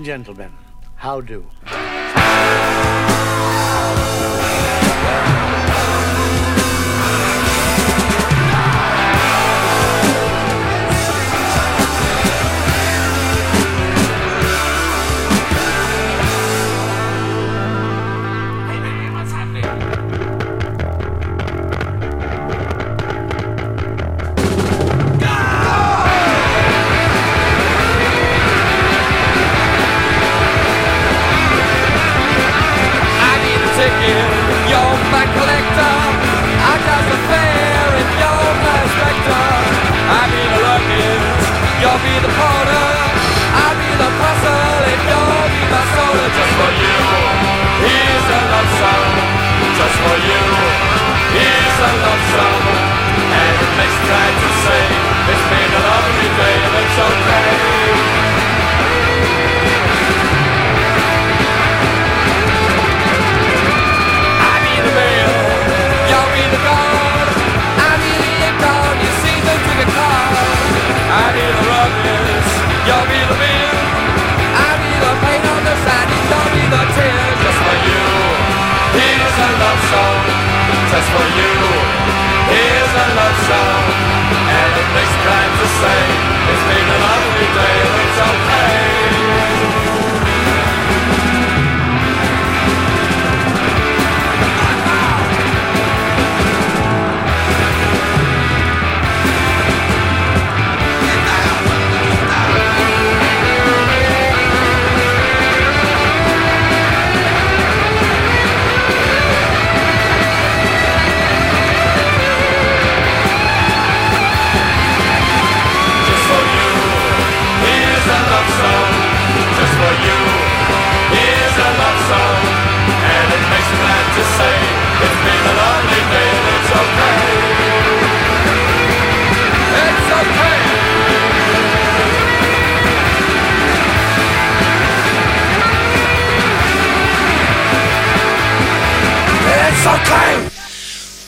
And gentlemen, how do?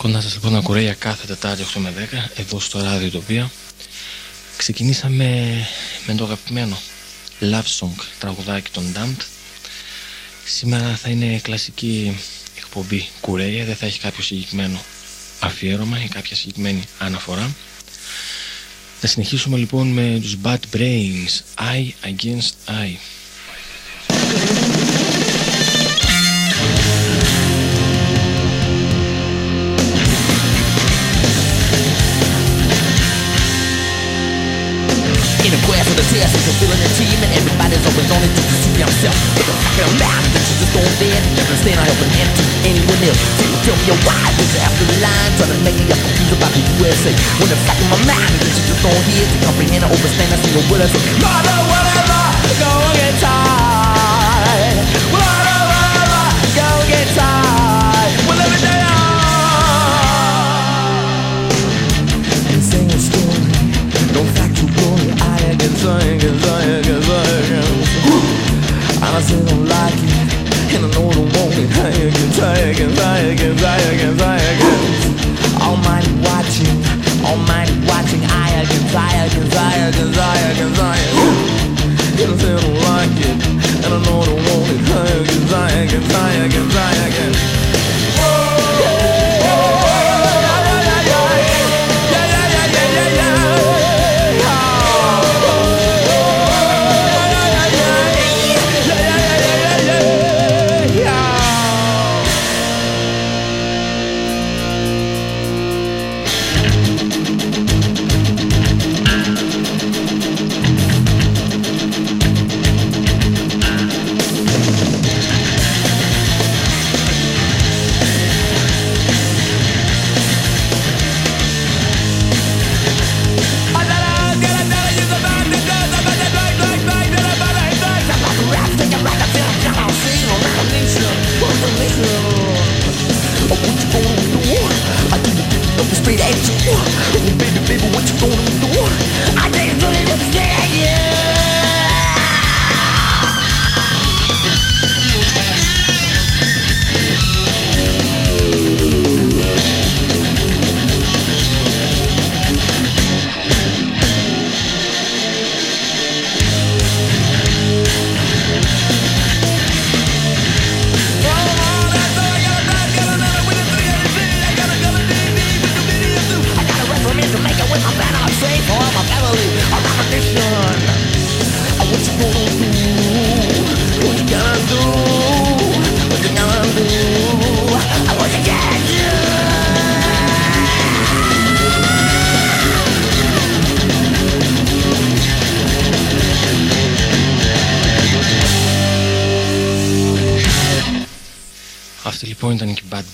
Κοντά σας λοιπόν ακουρέια κάθε Τετάρτη 8 με 10 εδώ στο Ράδιο Τοπία. Ξεκινήσαμε με το αγαπημένο Love Song τραγουδάκι των Damned. Σήμερα θα είναι κλασική εκπομπή κουρέια, δεν θα έχει κάποιο συγκεκριμένο αφιέρωμα ή κάποια συγκεκριμένη αναφορά. Θα συνεχίσουμε λοιπόν με τους Bad Brains, Eye Against Eye. For the test, a feeling a team, and everybody's always on it to deceive yourself. But the fucking around, the truth is don't dead. Never stand I open hand to anyone else. So you tell me why, but you the line, trying to make me up confused about the USA. When the fact in my mind, the truth just don't to comprehend or understand a single word I say. Mother, whatever, go get tired. Mother, and I and And I don't like it And I know I don't want it. Drink and drink and drink and drink and drink Almighty watching Almighty watching. I can try, I can I can I can And I still don't like it And I know I don't want it. Drink and drink and drink and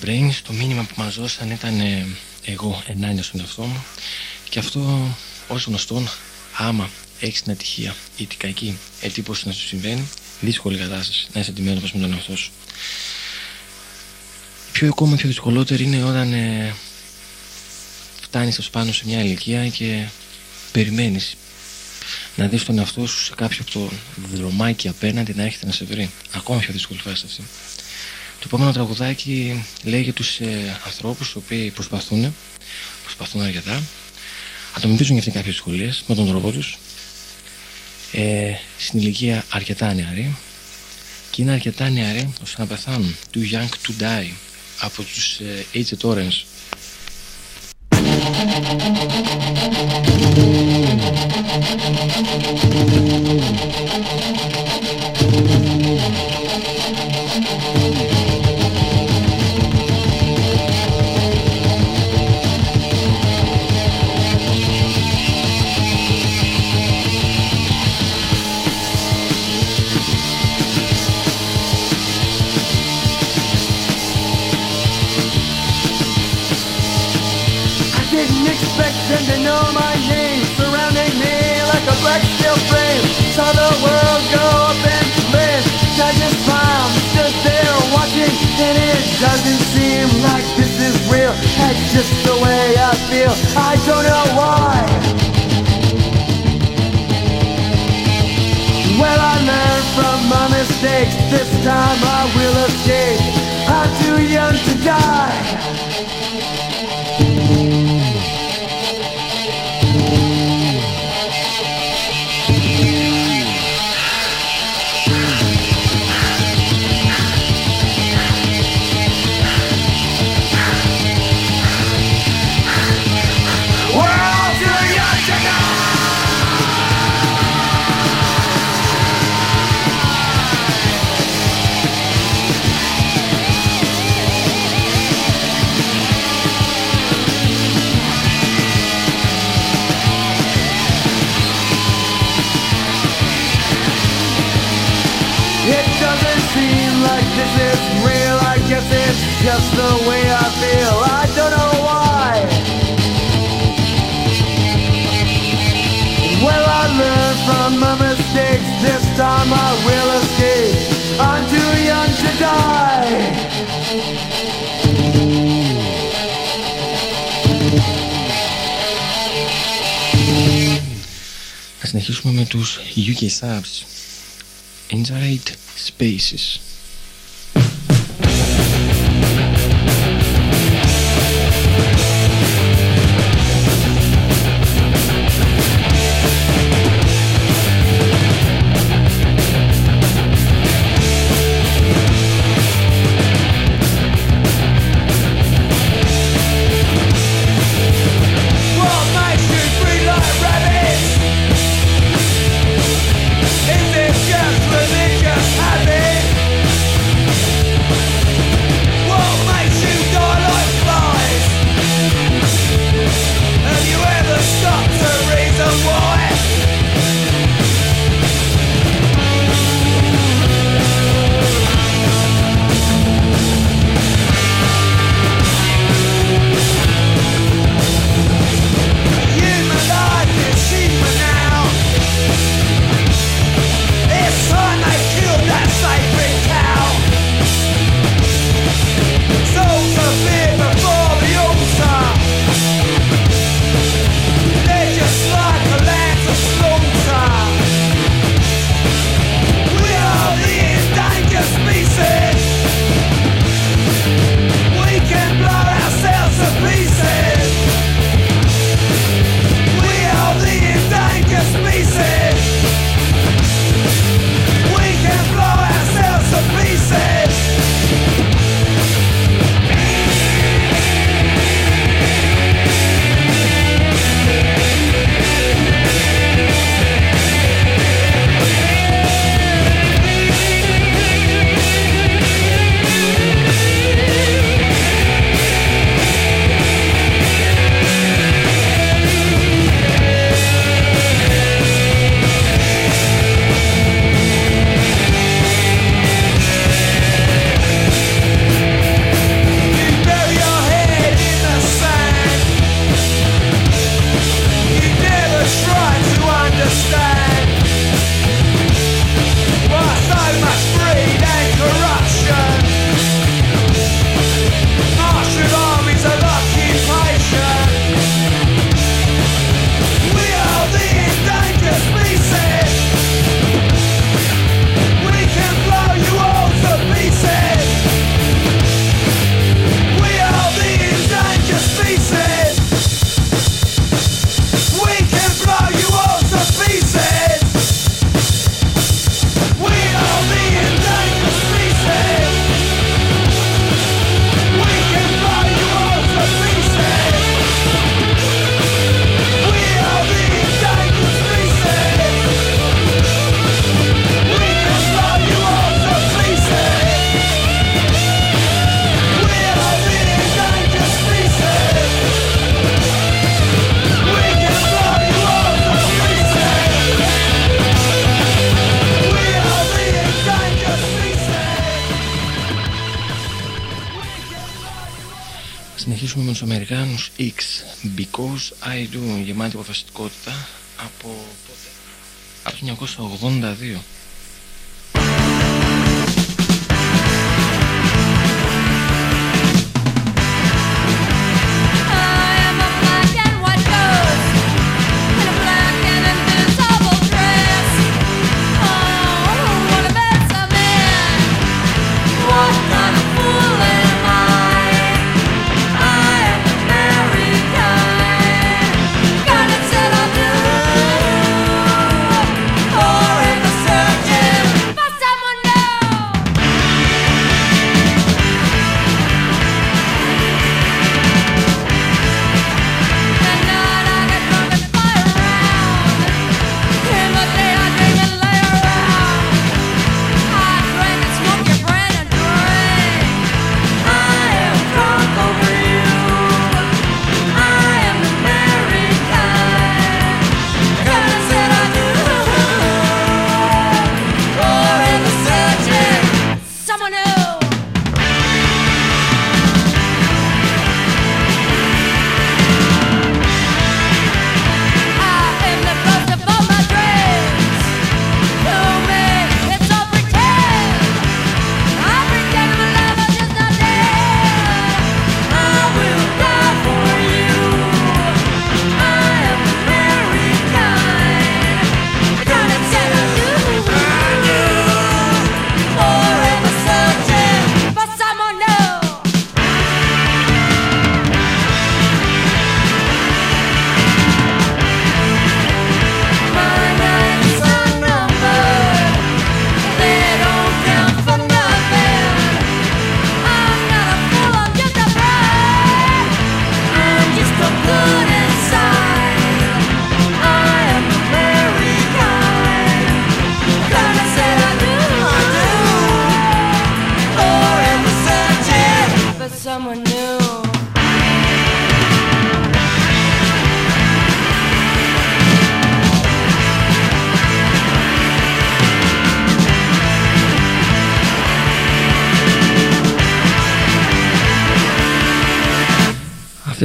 Brains Το μήνυμα που μας δώσαν ήταν ε, Εγώ ενάντια στον εαυτό μου Και αυτό ως γνωστόν Άμα έχεις την ατυχία Ή την κακή εντύπωση να σου συμβαίνει Δύσκολη κατάσταση να είσαι αντιμέτωπος με τον εαυτό σου Πιο ακόμα πιο δυσκολότερη είναι όταν ε, Φτάνεις πάνω σε μια ηλικία Και περιμένεις να δεις τον εαυτό σου σε κάποιο από το δρομάκι απέναντι να έρχεται να σε βρει. Ακόμα πιο δύσκολη φάση αυτή. Το επόμενο τραγουδάκι λέει για τους ε, ανθρώπους οι οποίοι προσπαθούν, προσπαθούν αρκετά, αντιμετωπίζουν για αυτοί κάποιες δυσκολίες με τον τρόπο τους, ε, στην ηλικία αρκετά νεαρή και είναι αρκετά νεαροί ώστε να πεθάνουν. Too young to die από τους ε, Agent Orange.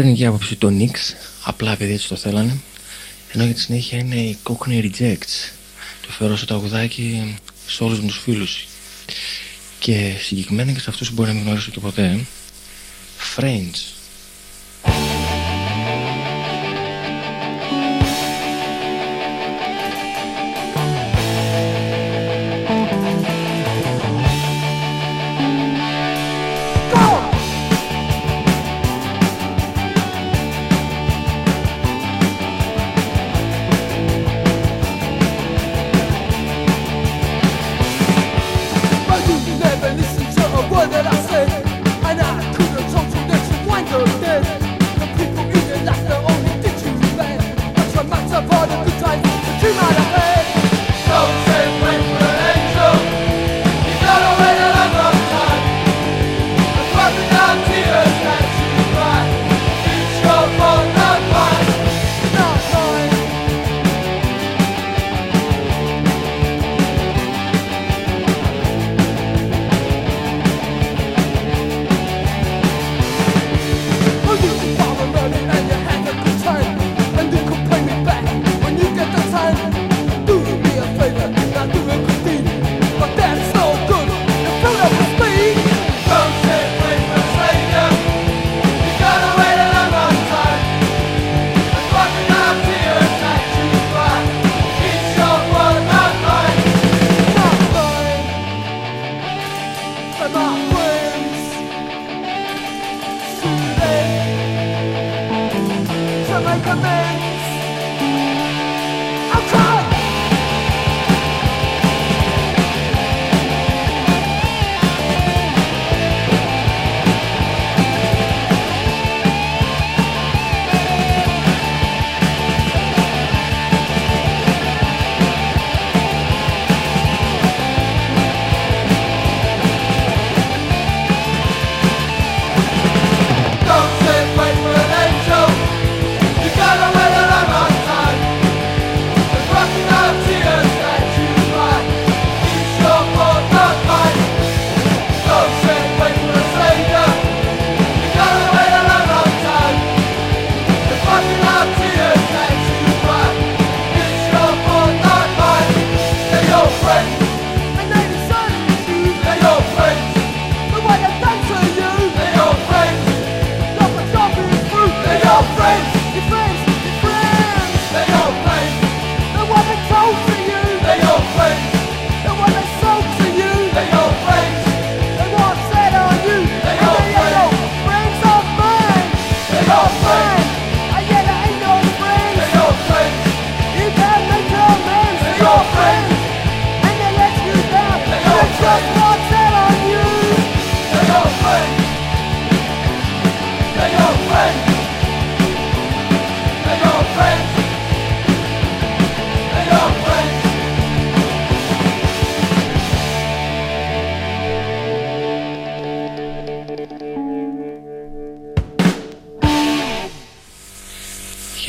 Αυτή είναι η άποψη των Knicks, απλά επειδή έτσι το θέλανε. Ενώ για τη συνέχεια είναι οι Cockney Rejects. Το φέρω στο τραγουδάκι σε όλους μου τους φίλους. Και συγκεκριμένα και σε αυτούς που μπορεί να μην γνωρίσω και ποτέ. Friends.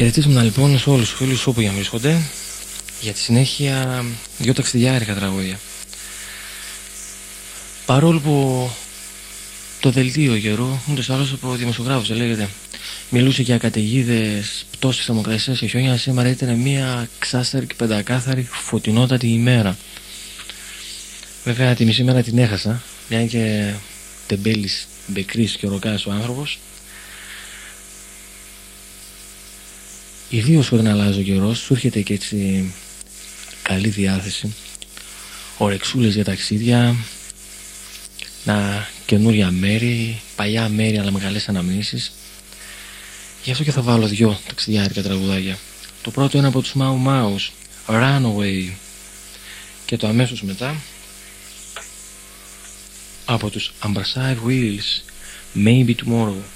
Χαιρετίσματα λοιπόν σε όλους τους φίλους όπου για να βρίσκονται για τη συνέχεια δυο ταξιδιάρικα τραγούδια. Παρόλο που το δελτίο καιρό, ούτω άλλω από δημοσιογράφο λέγεται, μιλούσε για καταιγίδες, πτώσεις θερμοκρασία και χιόνια. Σήμερα ήταν μια ξάστερη και πεντακάθαρη φωτεινότατη ημέρα. Βέβαια τη μισή μέρα την έχασα, μια και τεμπέλης, μπεκρής και ροκάς ο άνθρωπος. Ιδίως όταν αλλάζει ο καιρός, σου έρχεται και έτσι καλή διάθεση, ορεξούλε για ταξίδια, να καινούρια μέρη, παλιά μέρη αλλά μεγάλες αναμνήσεις. Γι' αυτό και θα βάλω δυο ταξιδιάρικα τραγουδάκια. Το πρώτο είναι από τους Mau Mau's, Runaway. Και το αμέσως μετά από τους Amberside Wheels, Maybe Tomorrow.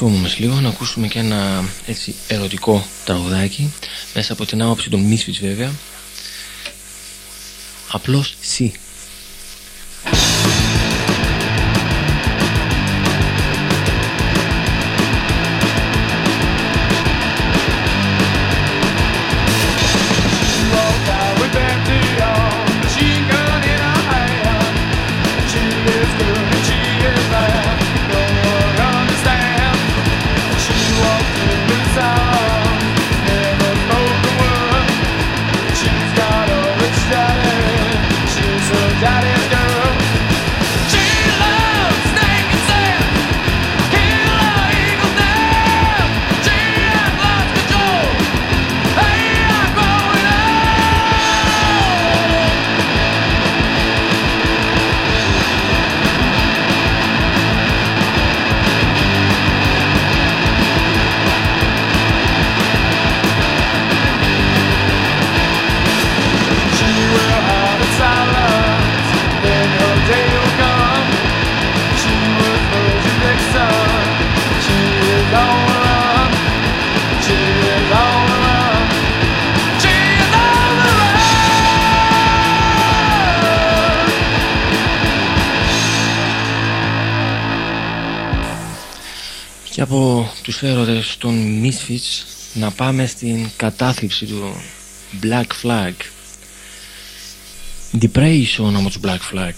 Να σοβαρευτούμε όμως λίγο, να ακούσουμε και ένα έτσι ερωτικό τραγουδάκι μέσα από την άποψη των Misfits βέβαια. Απλώς «Σι». τους έρωτες των Misfits να πάμε στην κατάθλιψη του Black Flag Depression όμως του Black Flag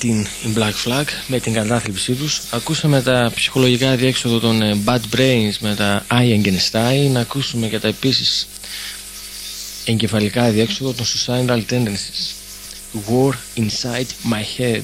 την Black Flag με την κατάθλιψή τους. Ακούσαμε τα ψυχολογικά διέξοδο των ε, Bad Brains με τα Eigenstein να ακούσουμε και τα επίσης εγκεφαλικά διέξοδο των Suicidal Tendencies. War Inside My Head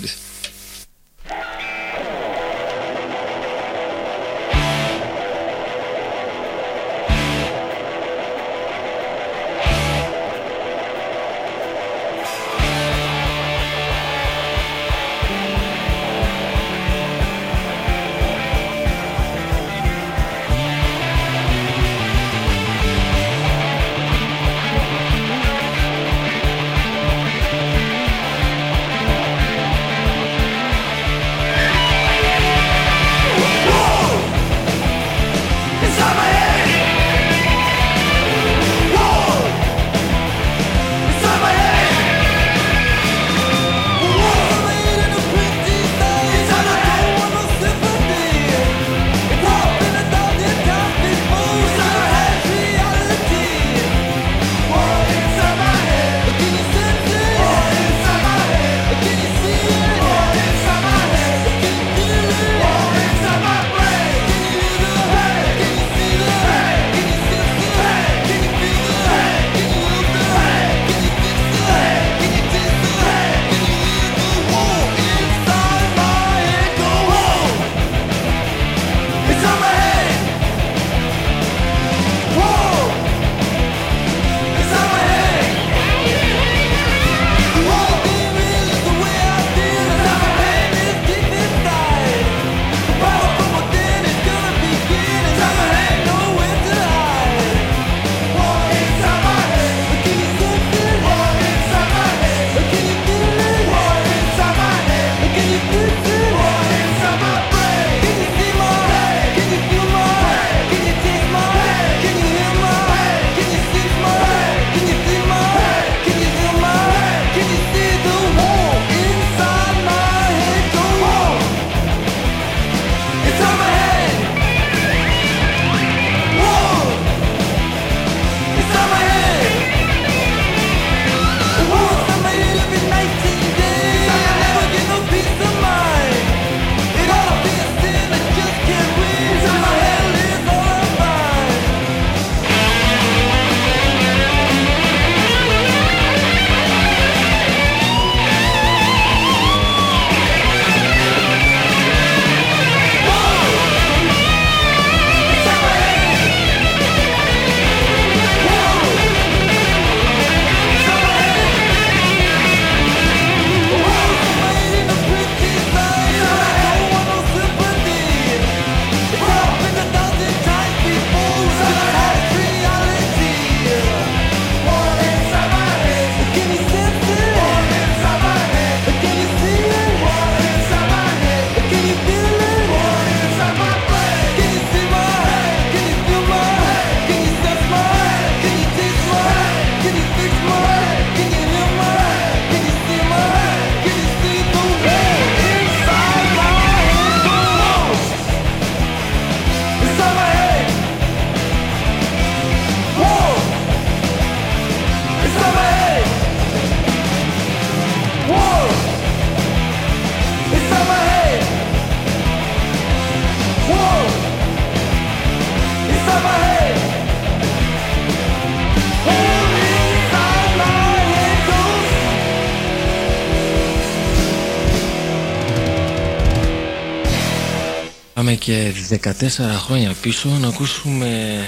και 14 χρόνια πίσω να ακούσουμε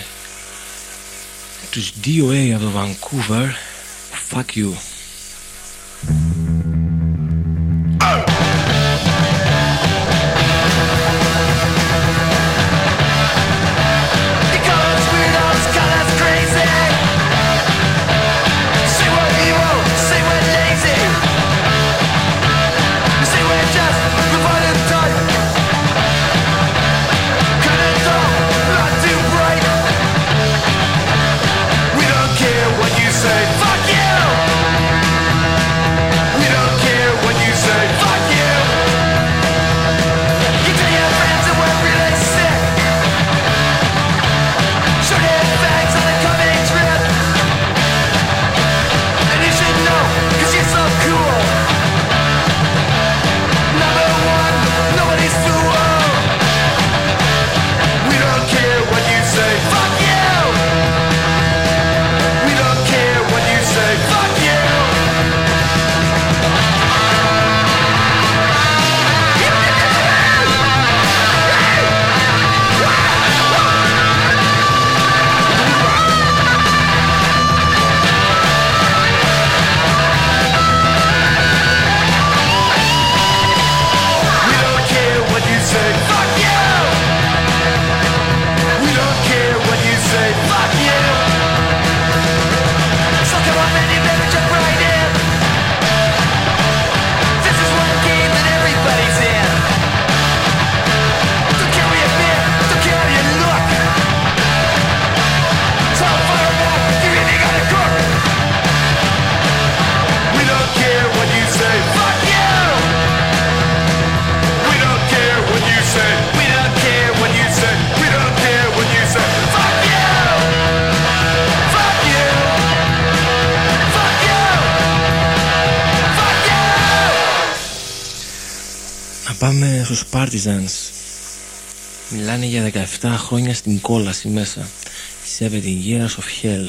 τους DOA από το Vancouver. Fuck You στους Partisans Μιλάνε για 17 χρόνια στην κόλαση μέσα. 17 years of hell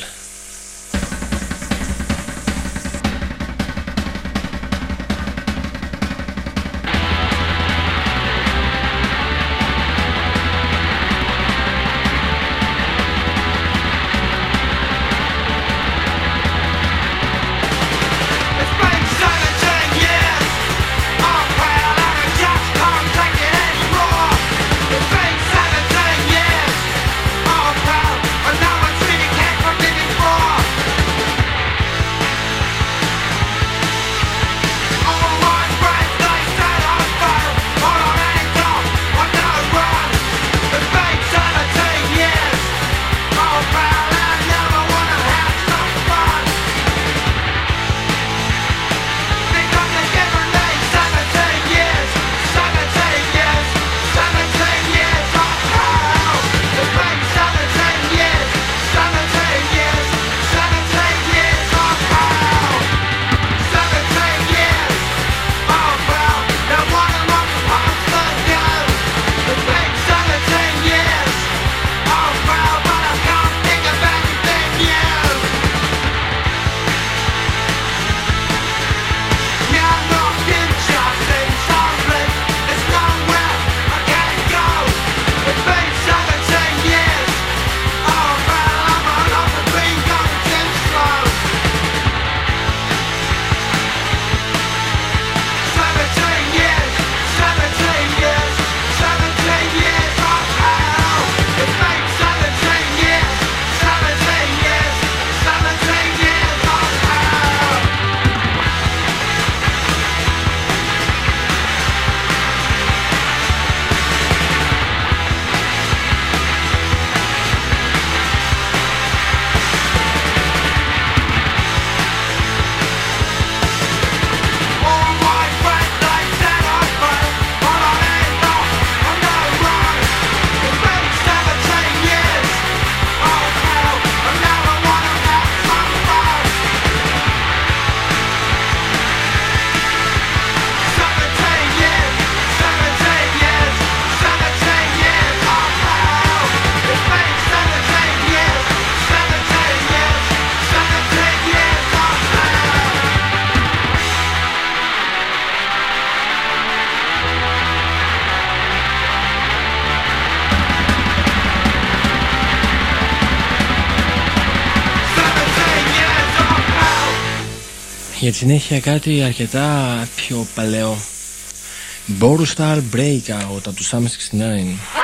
Για τη συνέχεια κάτι αρκετά πιο παλαιό. Borustal Breakout από τους Summer 69.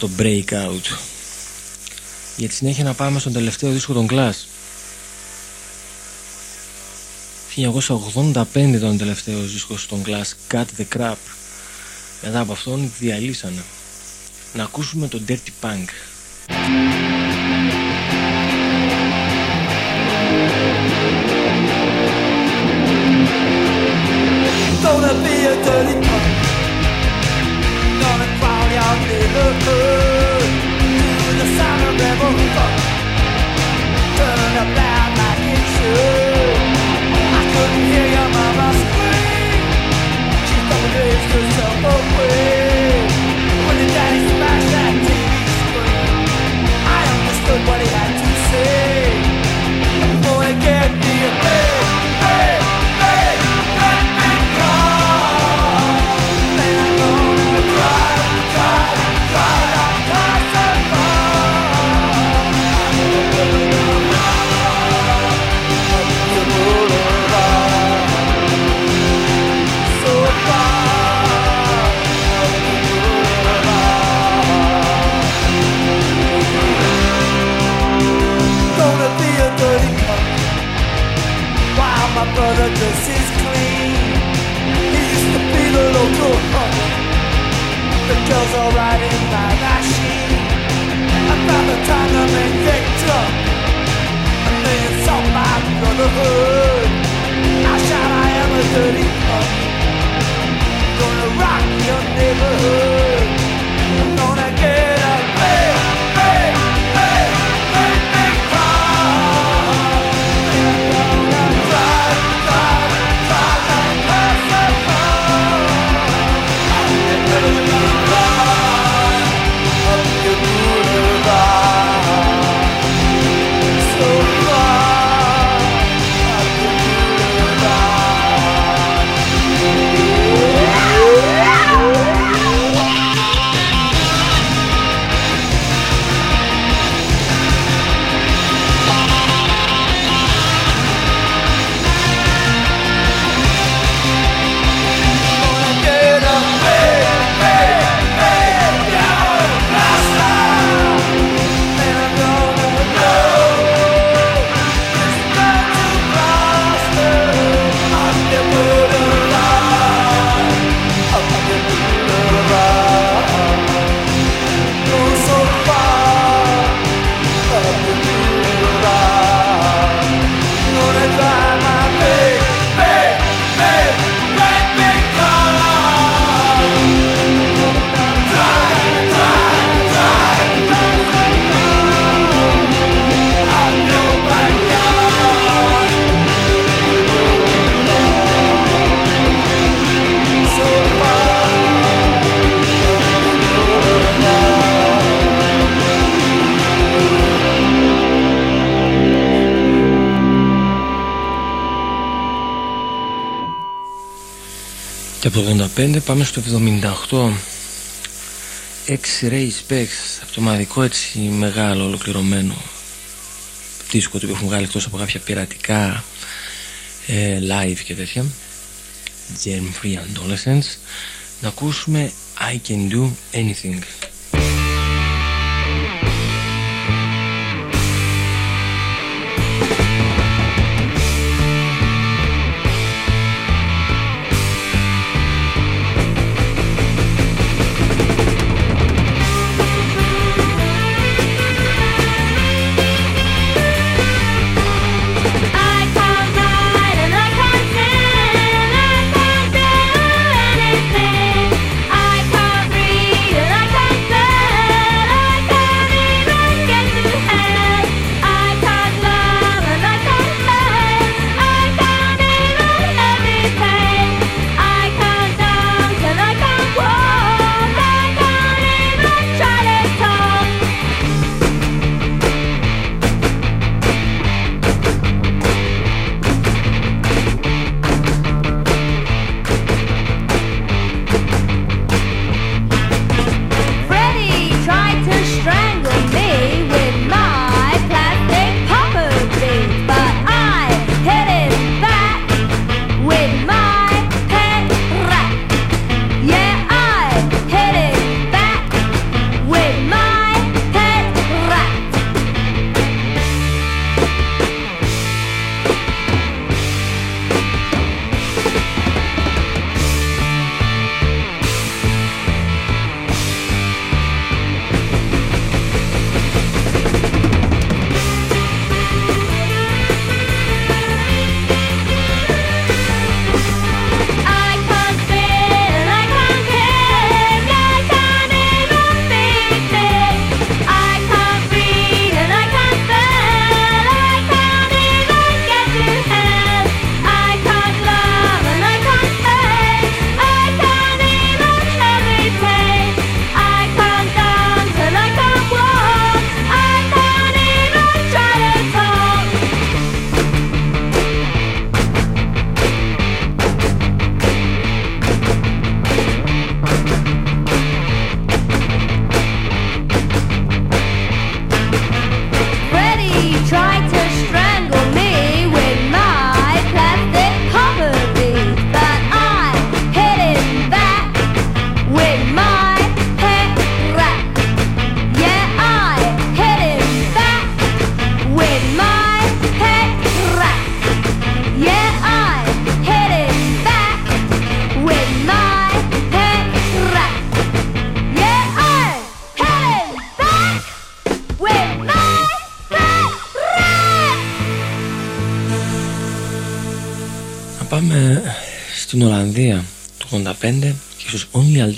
Το breakout. Για τη συνέχεια να πάμε στον τελευταίο δίσκο των Clash. 1985 ήταν ο τελευταίος δίσκος των Clash Cut the Crap. Μετά από αυτόν διαλύσανε. Να ακούσουμε το Dirty Punk. Don't be a dirty punk but the dress is clean. He used to be the local punk. The girls are riding my machine. About the time the they insult my brotherhood. I dirty. Gonna rock your neighborhood. Το 85 πάμε στο 78 X-Ray Specs Αυτό το μαδικό έτσι μεγάλο ολοκληρωμένο δίσκο του που έχουν βγάλει εκτός από κάποια πειρατικά ε, live και τέτοια. Germ Free Adolescence. Να ακούσουμε I Can Do Anything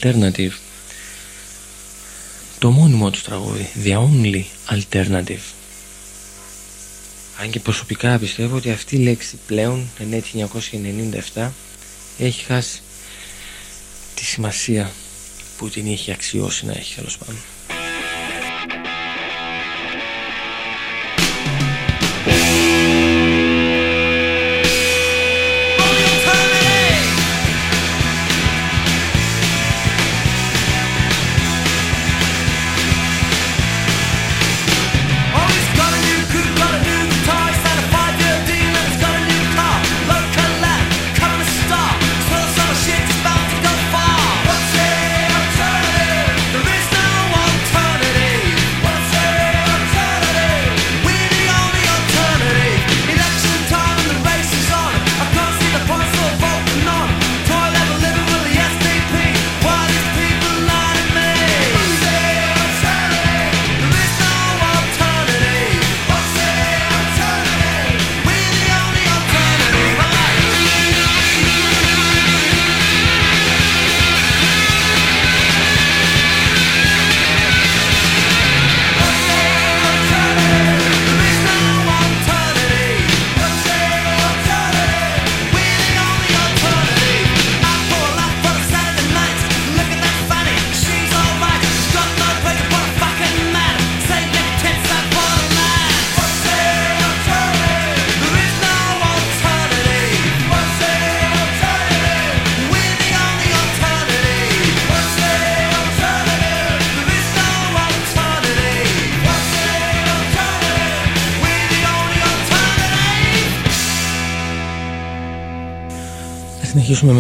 Alternative. Το μόνιμο του τραγούδι The Only Alternative. Αν και προσωπικά πιστεύω ότι αυτή η λέξη πλέον εν 1997 έχει χάσει τη σημασία που την είχε αξιώσει να έχει τέλος πάντων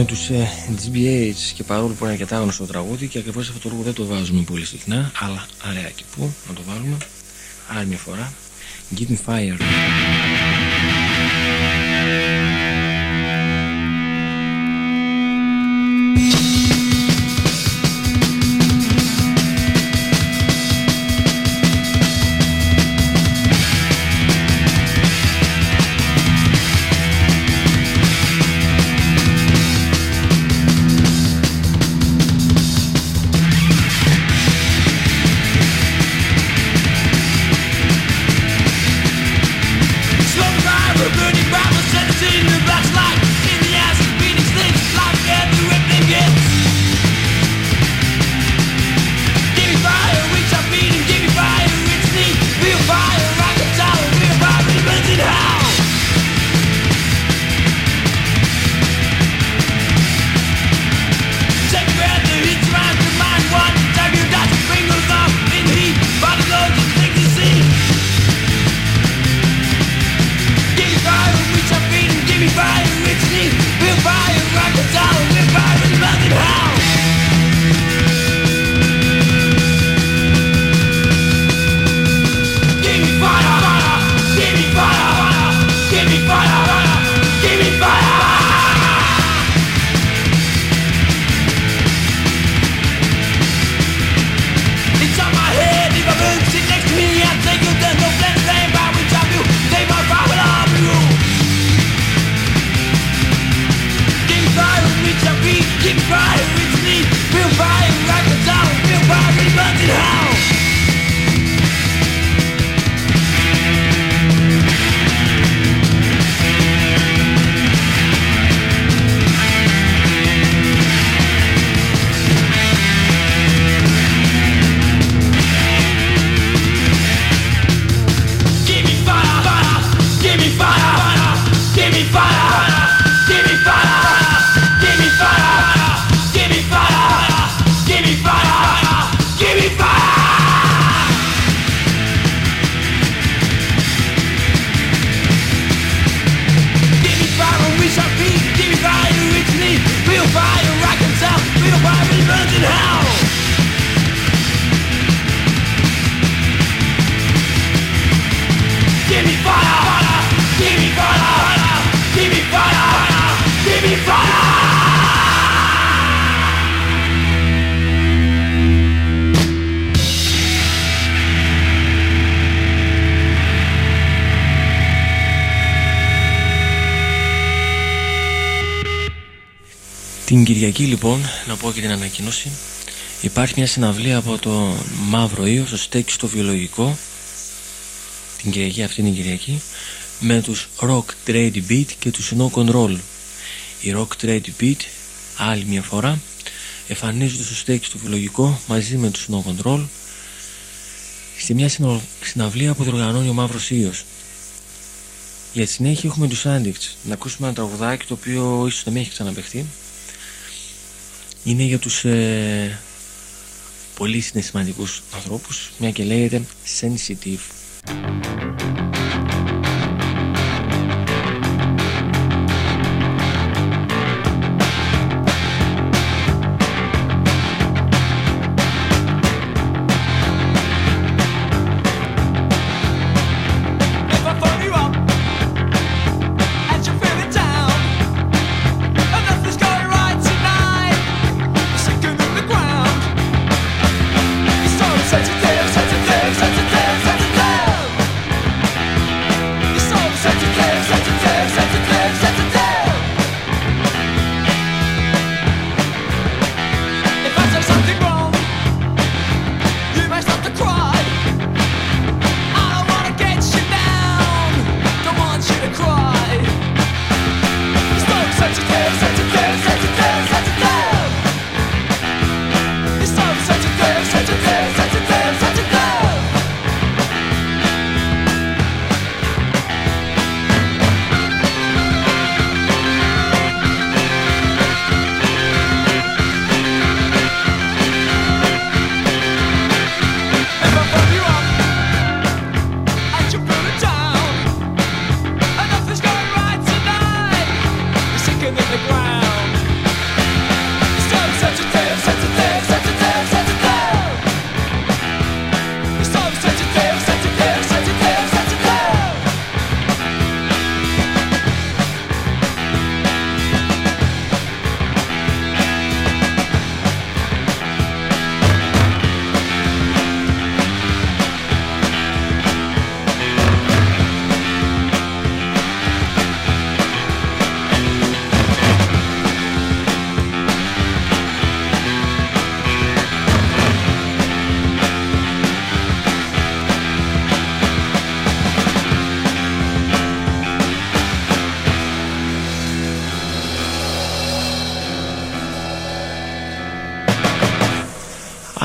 με τους ε, GBH και παρόλο που είναι αρκετά γνωστό τραγούδι και ακριβώς αυτό το λόγο δεν το βάζουμε πολύ συχνά αλλά αραιάκι που να το βάλουμε; Άλλη μια φορά. Give me fire να πω και την ανακοίνωση, υπάρχει μια συναυλία από το Μαύρο Ήο στο στέκι στο βιολογικό, την Κυριακή αυτή είναι η Κυριακή, με τους Rock Trade Beat και τους No Control. Οι Rock Trade Beat, άλλη μια φορά, εμφανίζονται στο στέκι στο βιολογικό μαζί με τους No Control στη μια συναυλία που διοργανώνει ο Μαύρος Ήος. Για τη συνέχεια έχουμε τους Addicts. Να ακούσουμε ένα τραγουδάκι το οποίο ίσως δεν έχει ξαναπεχθεί είναι για τους ε, πολύ συναισθηματικούς ανθρώπους μια και λέγεται sensitive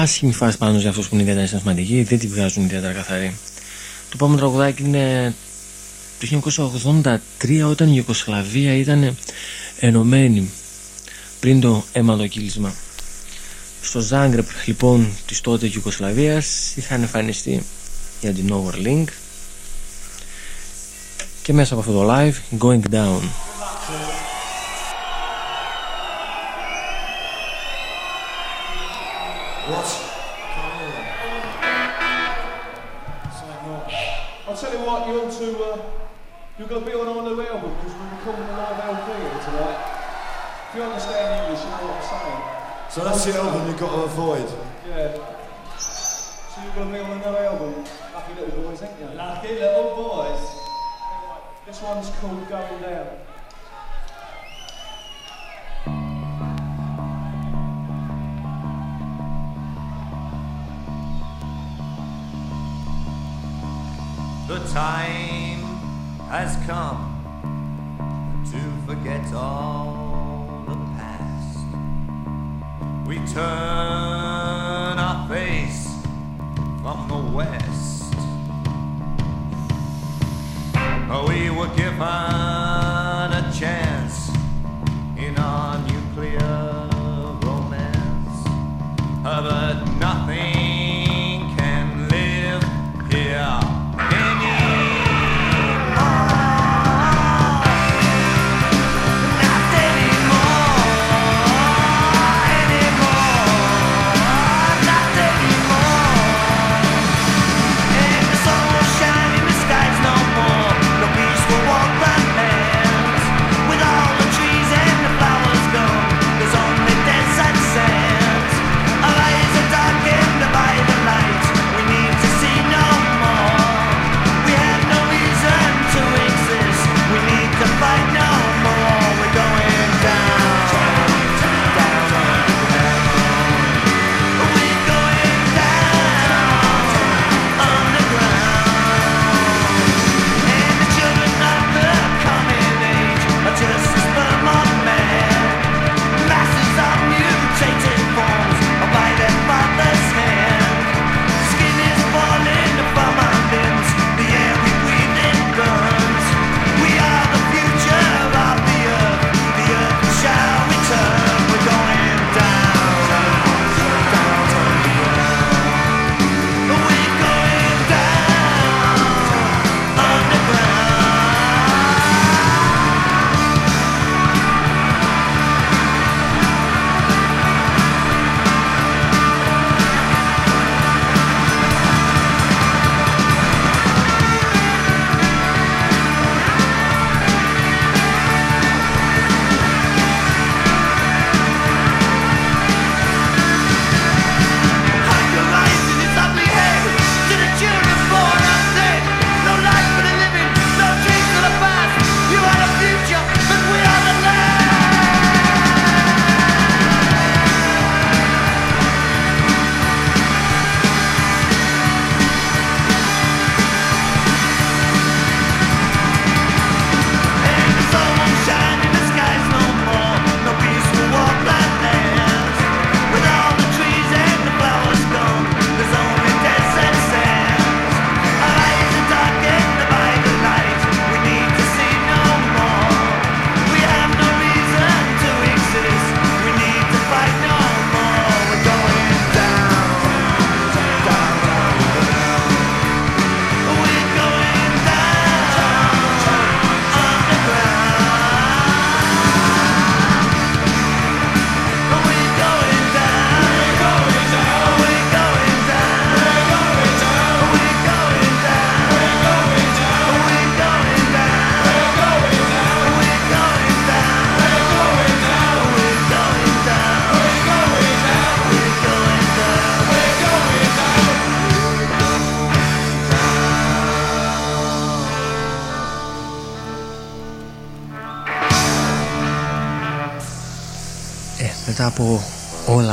άσχημη φάση πάνω για αυτούς που είναι ιδιαίτερα συναισθηματικοί, δεν τη βγάζουν ιδιαίτερα καθαρή. Το επόμενο τραγουδάκι είναι το 1983 όταν η Ιουκοσλαβία ήταν ενωμένη πριν το αίματοκύλισμα. Στο Ζάγκρεπ λοιπόν της τότε Ιούκοσλαβία είχαν εμφανιστεί για την Overlink και μέσα από αυτό το live Going Down. So that's the album you've got to avoid. Yeah. So you've got to be on another album. Lucky Little Boys, ain't you? Lucky Little Boys. This one's called Going Down. The time has come to forget all We turn our face from the west. We were given.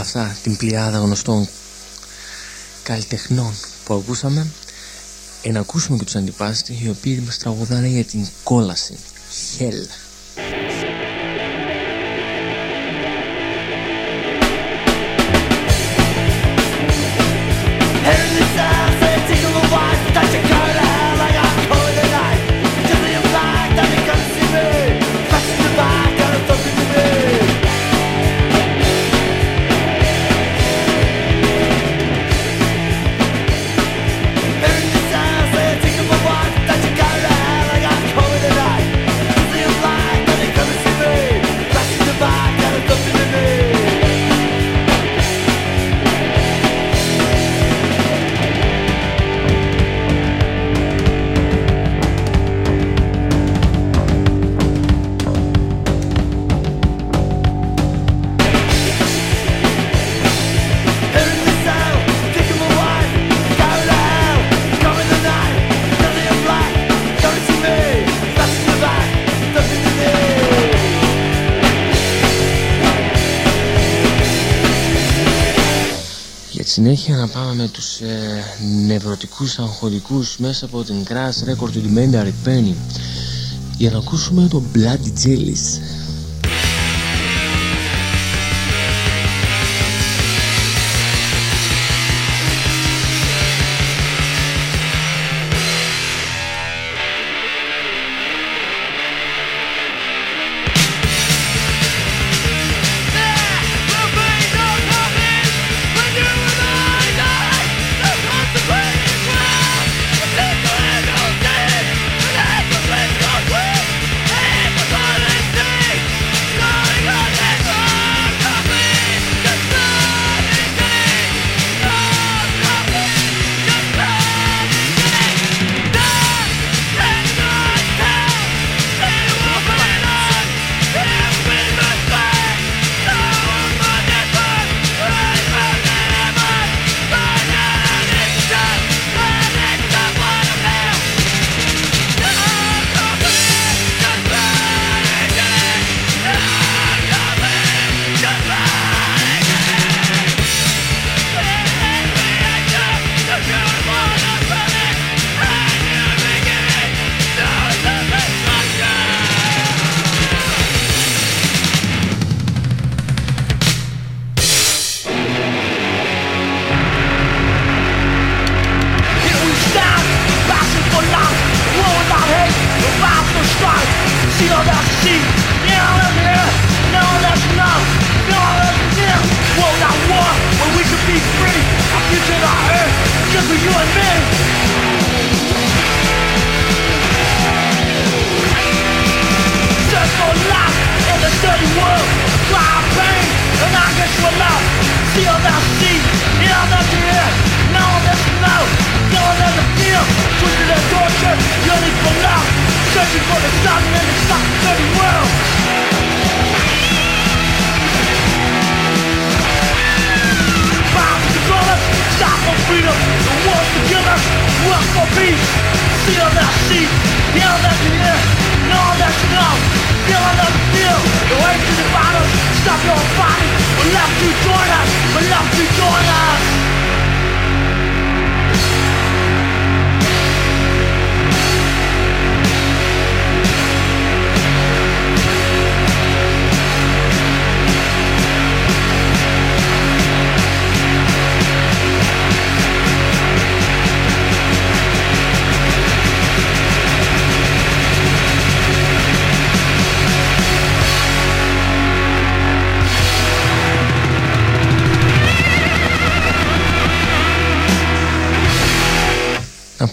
αυτά την πλειάδα γνωστών καλλιτεχνών που ακούσαμε ε, να ακούσουμε και τους αντιπάστη οι οποίοι μας τραγουδάνε για την κόλαση. Hell. Συνέχεια να πάμε με τους ε, νευρωτικούς αγχωτικούς μέσα από την Crash Record του Dimentary Penny για να ακούσουμε το Bloody Jellies.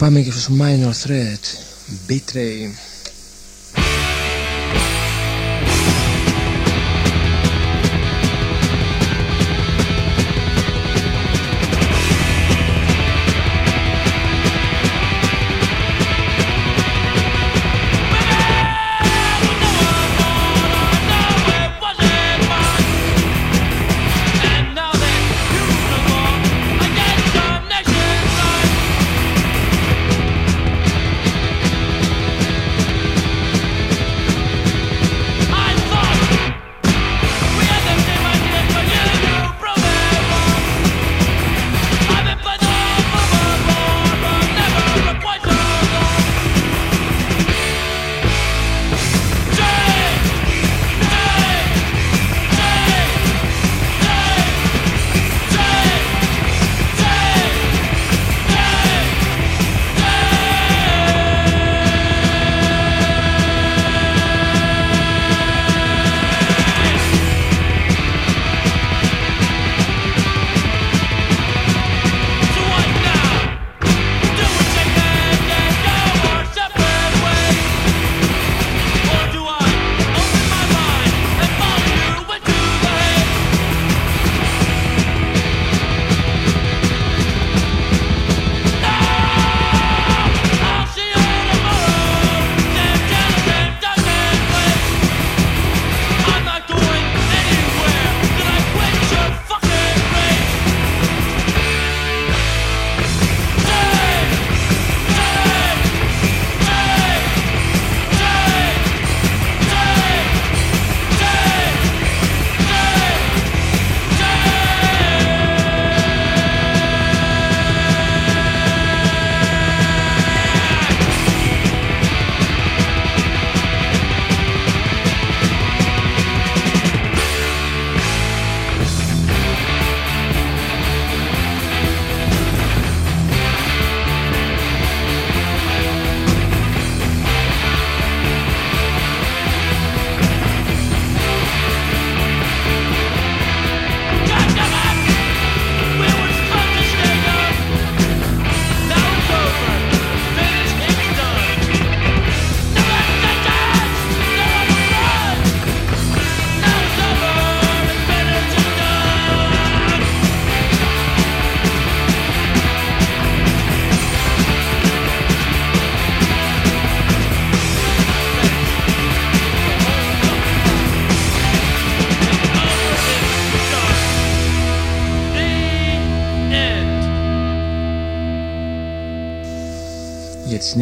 Πάμε και στους minor threat, bitrate,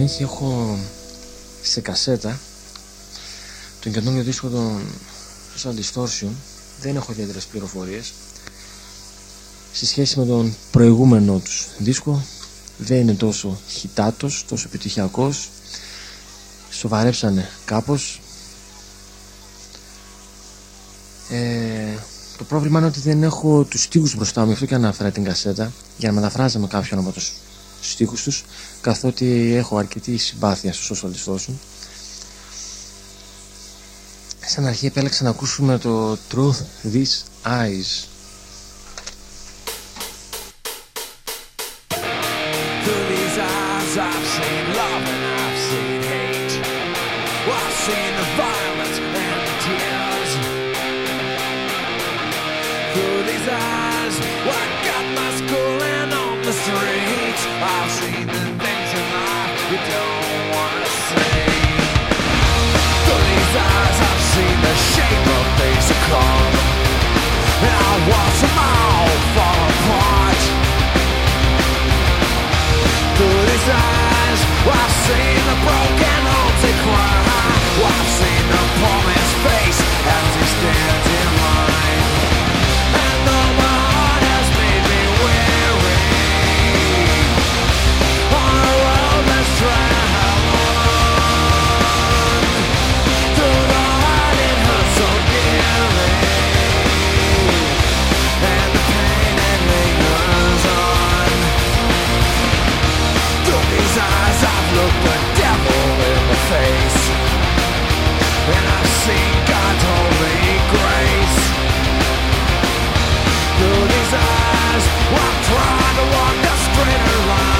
Για τη συνέχεια έχω σε κασέτα τον καινούριο δίσκο των Social Distortion. Δεν έχω ιδιαίτερες πληροφορίες. Σε σχέση με τον προηγούμενο τους δίσκο δεν είναι τόσο χιτάτος, τόσο επιτυχιακός. Σοβαρέψανε κάπως. Ε, το πρόβλημα είναι ότι δεν έχω τους στίχους μπροστά μου, γι' αυτό και αναφέρα την κασέτα, για να μεταφράζαμε κάποιον από τους στίχους τους, καθότι έχω αρκετή συμπάθεια στους social distortion. Σαν αρχή επέλεξα να ακούσουμε το Truth These Eyes. I watch them all fall apart. Through eyes, I've the broken. I've seen the face as he eyes the devil in the face. And I've God's holy grace. Through these eyes I'm trying to walk a straighter line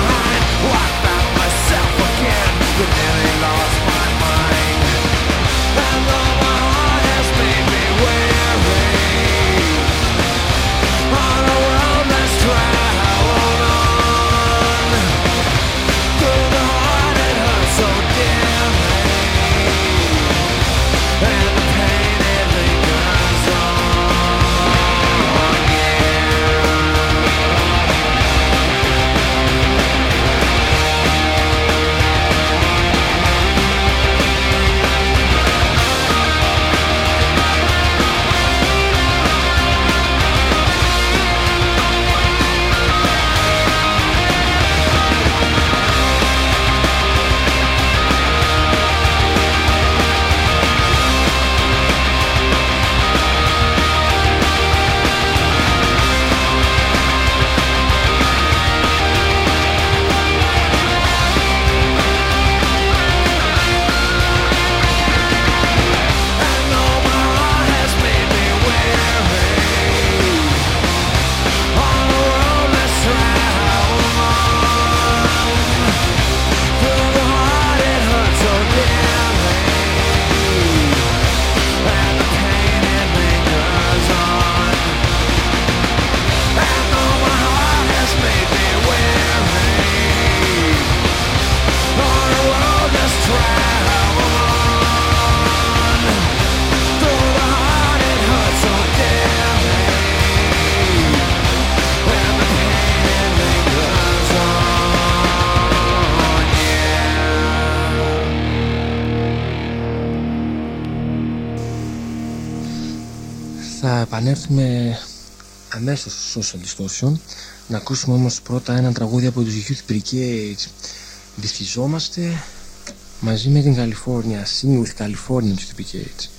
αμέσως στο Social Distortion Να ακούσουμε όμως πρώτα ένα τραγούδι από τους Youth Brigade Βυθιζόμαστε μαζί με την Καλιφόρνια Sing with California τους Youth Brigade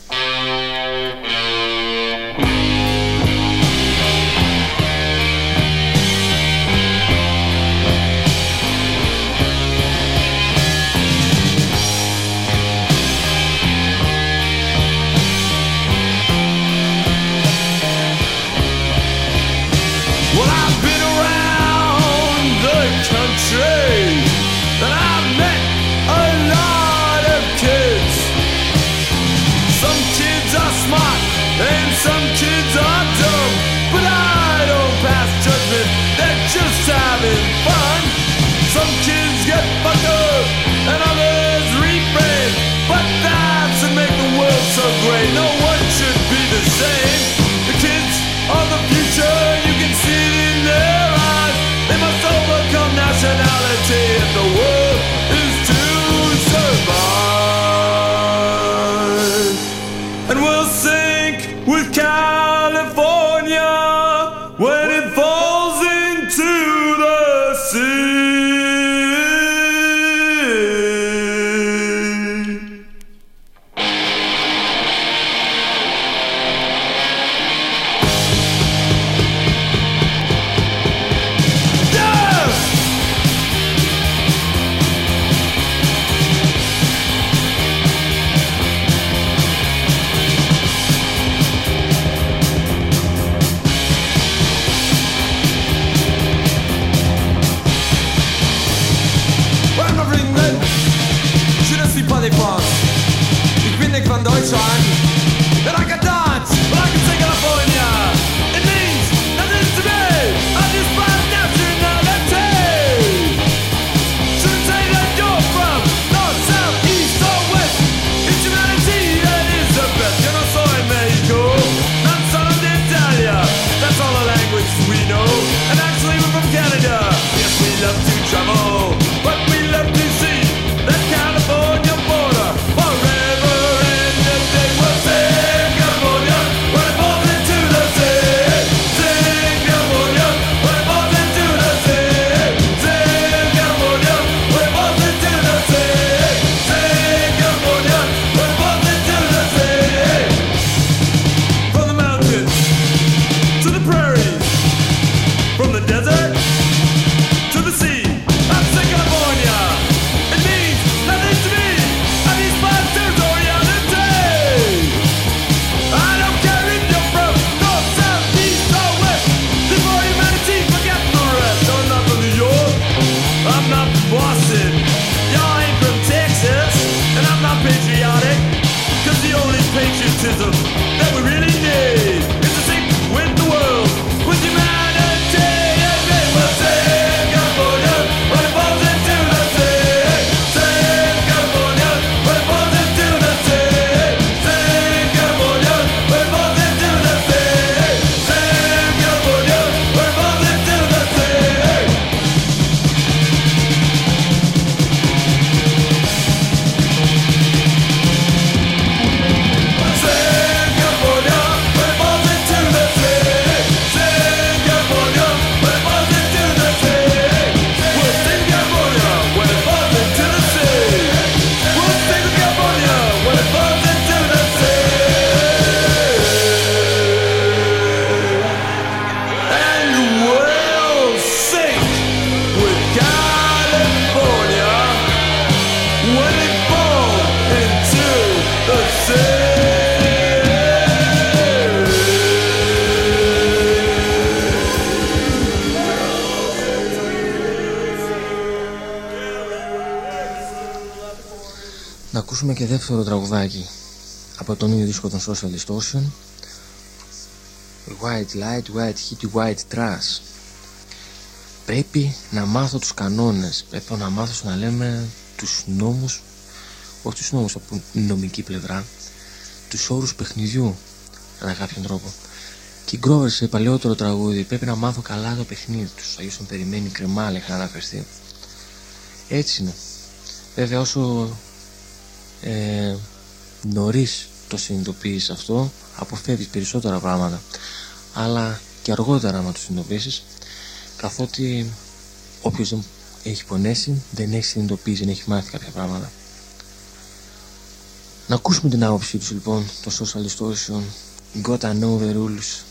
ακούσουμε και δεύτερο τραγουδάκι από τον ίδιο δίσκο των Social Distortion. White Light, White Heat, White Trash. Πρέπει να μάθω τους κανόνες. Πρέπει να μάθω στο να λέμε τους νόμους Όχι τους νόμους από την νομική πλευρά Τους όρους παιχνιδιού Κατά κάποιον τρόπο. Και η Grover σε παλαιότερο τραγούδι. Πρέπει να μάθω καλά το παιχνίδι τους. Αγίως τον περιμένει κρεμάλ είχα αναφερθεί. Έτσι είναι. Βέβαια όσο ε, νωρίς το συνειδητοποιείς αυτό αποφεύγεις περισσότερα πράγματα. Αλλά και αργότερα άμα το συνειδητοποιήσεις καθότι όποιος δεν έχει πονέσει δεν έχει συνειδητοποιήσει, δεν έχει μάθει κάποια πράγματα. Να ακούσουμε την άποψή τους λοιπόν το social distortion. Gotta know the rules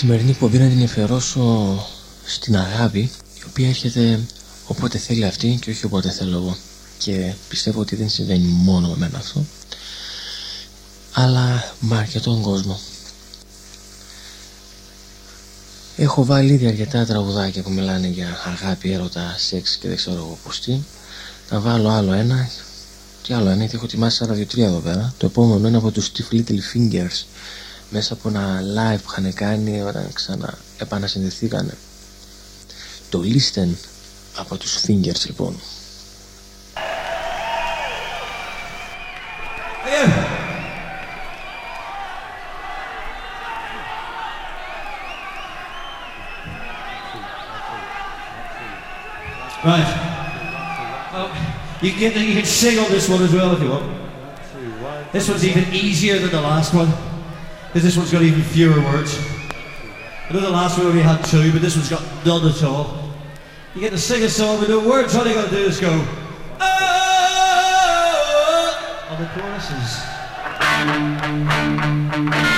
σημερινή εκπομπή να την αφιερώσω στην αγάπη η οποία έρχεται όποτε θέλει αυτή και όχι όποτε θέλω εγώ. Και πιστεύω ότι δεν συμβαίνει μόνο με μένα αυτό αλλά με αρκετόν κόσμο. Έχω βάλει ήδη αρκετά τραγουδάκια που μιλάνε για αγάπη, έρωτα, σεξ και δεν ξέρω εγώ πως τι. Θα βάλω άλλο ένα και άλλο ένα γιατί έχω ετοιμάσει άλλα δύο-τρία εδώ πέρα. Το επόμενο είναι από τους Stiff Little Fingers μέσα από ένα live που είχαν κάνει όταν ξανά επανασυνδεθήκανε το Listen από τους Fingers λοιπόν Right. Oh, you can, you can sing on this one as well if you want. This one's even easier than the last one. Because this one's got even fewer words. I know the last one only had two, but this one's got none at all. You get to sing a song with no words, all you gotta do is go, oh, oh, oh, oh on the choruses.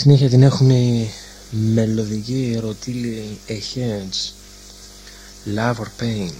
Συνέχεια την έχουμε η μελωδική ρωτήλη A Heads Love or Pain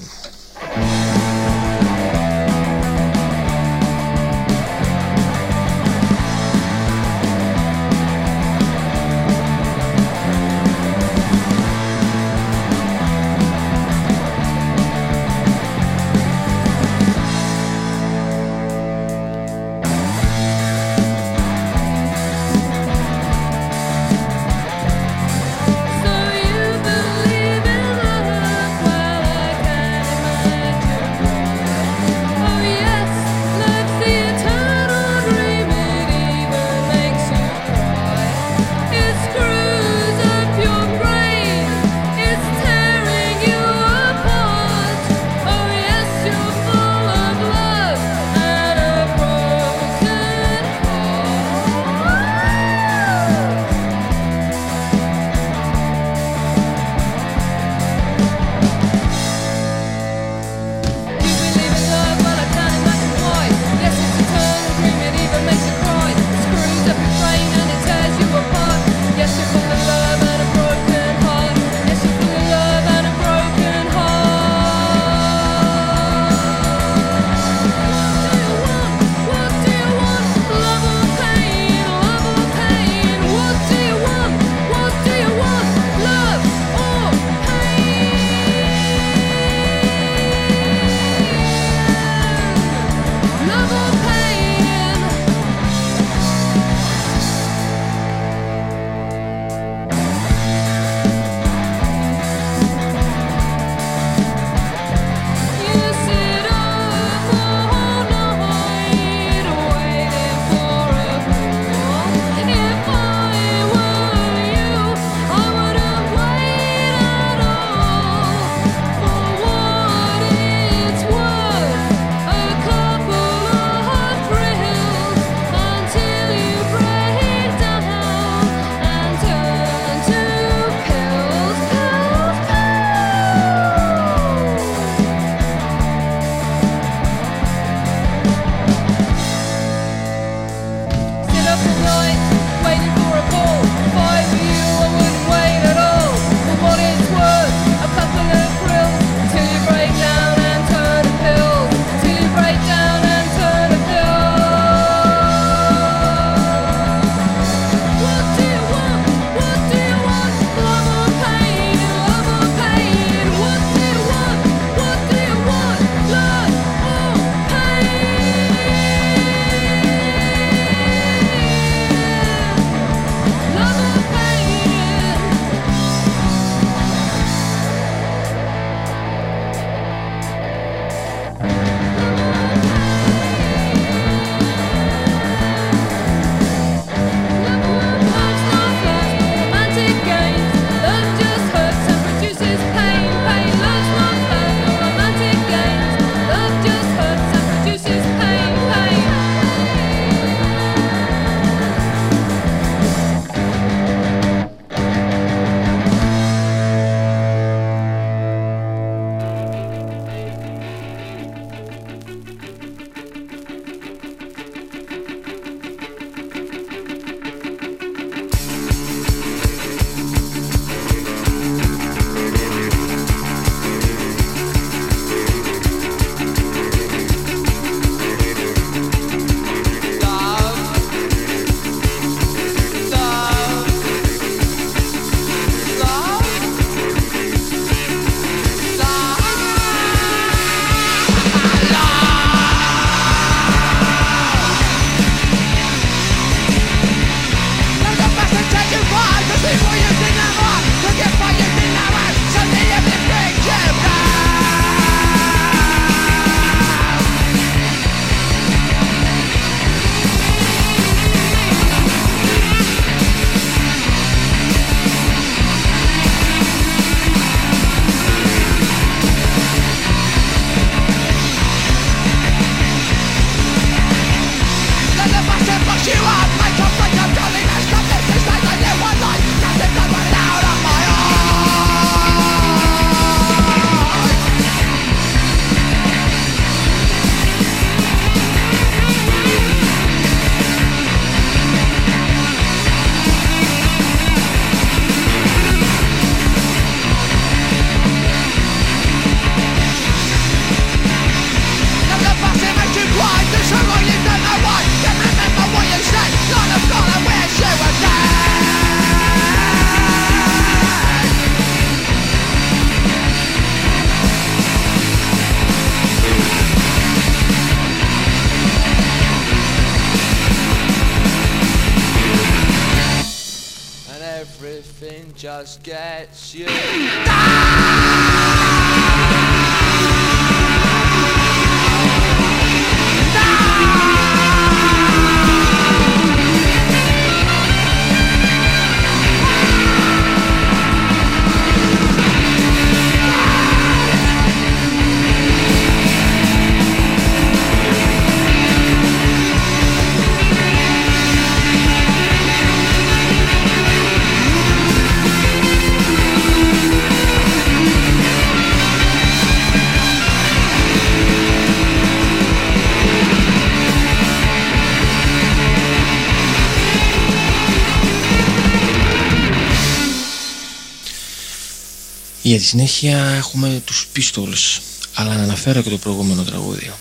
Για τη συνέχεια έχουμε τους Pistols, αλλά να αναφέρω και το προηγούμενο τραγούδι.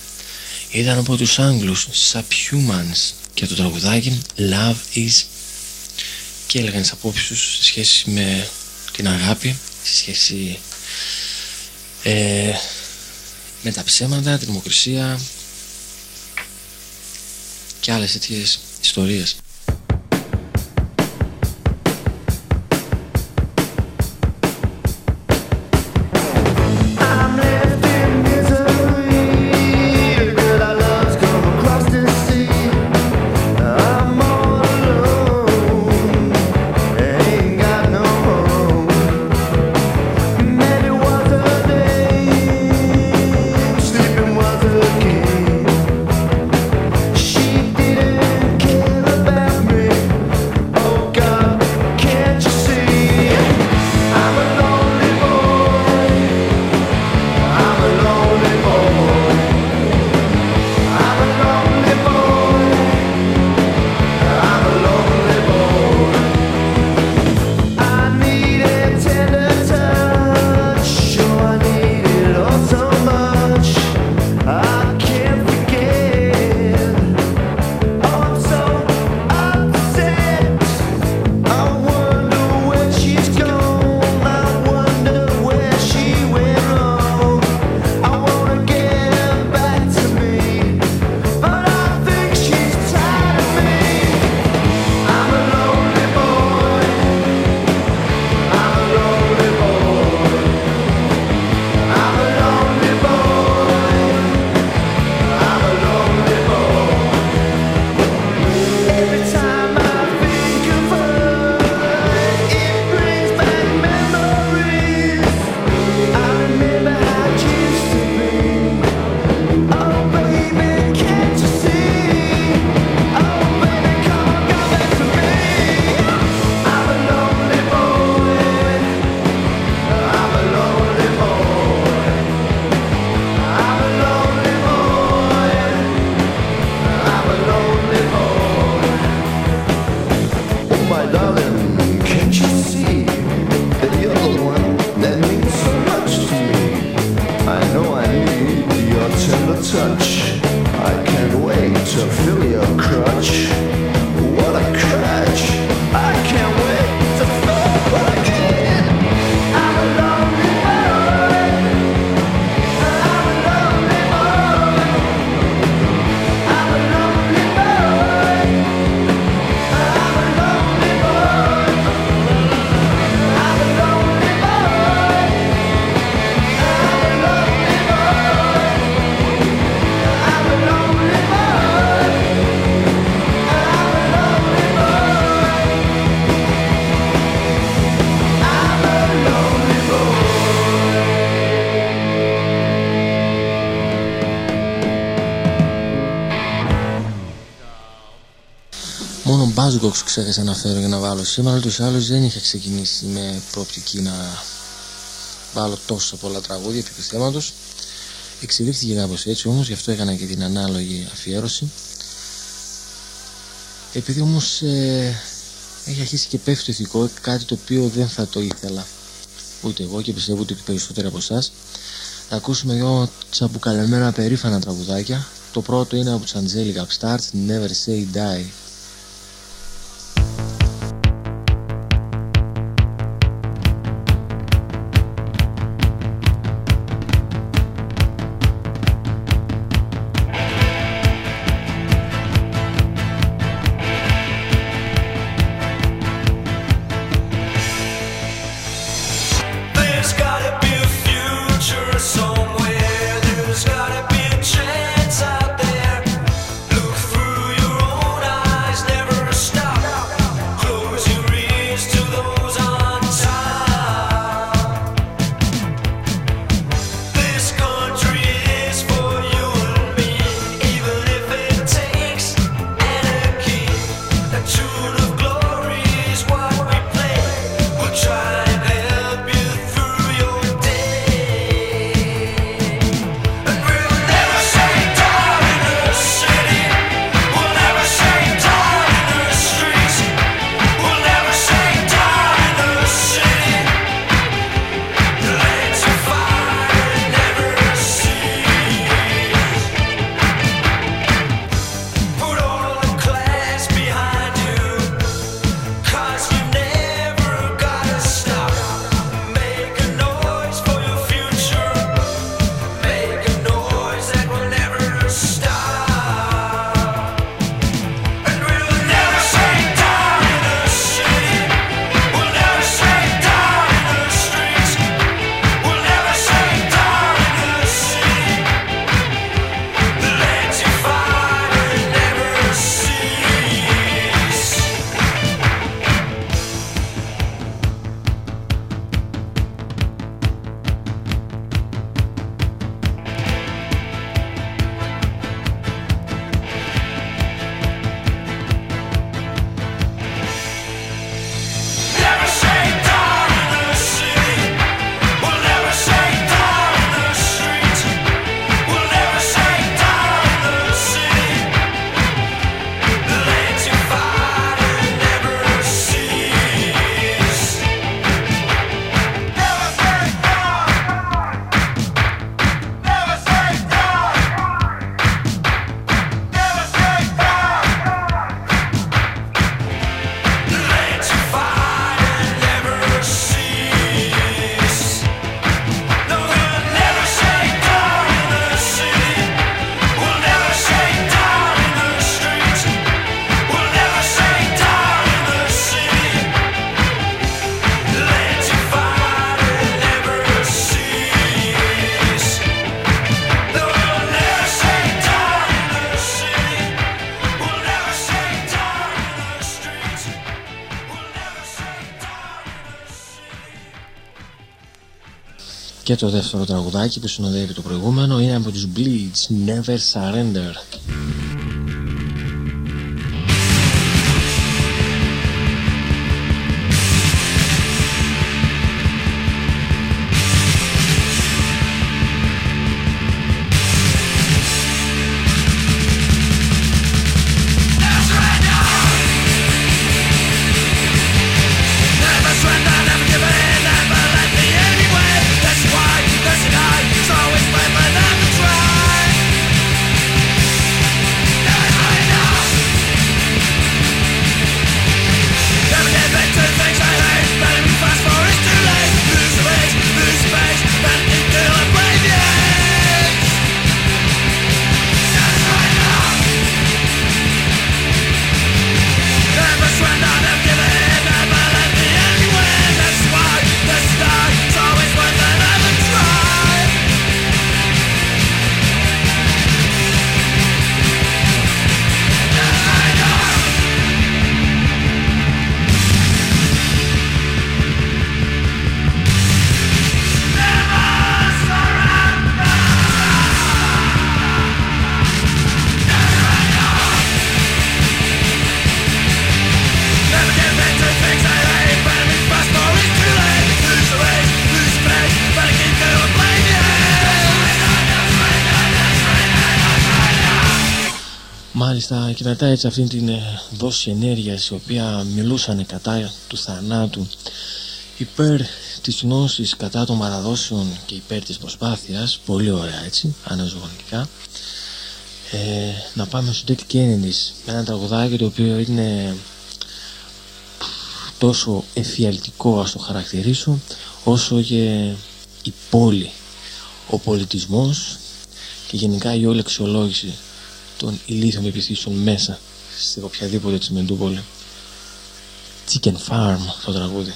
Ήταν από τους Άγγλους Subhumans και το τραγουδάκι Love Is και έλεγαν τις απόψεις τους σε σχέση με την αγάπη, σε σχέση ε, με τα ψέματα, την δημοκρισία και άλλες τέτοιες ιστορίες. Μόνο Buzzbox ξέχασα να φέρω για να βάλω σήμερα, ούτως ή άλλως δεν είχα ξεκινήσει με προοπτική να βάλω τόσα πολλά τραγούδια επί του θέματος. Εξελίχθηκε κάπως έτσι όμως, γι' αυτό έκανα και την ανάλογη αφιέρωση. Επειδή όμως ε, έχει αρχίσει και πέφτει το ηθικό, κάτι το οποίο δεν θα το ήθελα ούτε εγώ και πιστεύω ότι περισσότεροι από εσάς. Θα ακούσουμε δυο τσαμπουκαλεμένα περήφανα τραγουδάκια. Το πρώτο είναι από τους Angelic Upstarts, Never Say Die. Και το δεύτερο τραγουδάκι που συνοδεύει το προηγούμενο είναι από τους Bleach, Never Surrender. Μάλιστα και μετά έτσι αυτήν την ε, δόση ενέργειας η οποία μιλούσαν κατά του θανάτου υπέρ της γνώσης κατά των παραδόσεων και υπέρ της προσπάθειας πολύ ωραία έτσι αναζωογονητικά ε, να πάμε στο Dick Kennedy με ένα τραγουδάκι το οποίο είναι τόσο εφιαλτικό ας το χαρακτηρίσω όσο και η πόλη ο πολιτισμός και γενικά η όλη αξιολόγηση των ηλίθιων επιθύσεων μέσα σε οποιαδήποτε της Μεντούπολη Chicken Farm το τραγούδι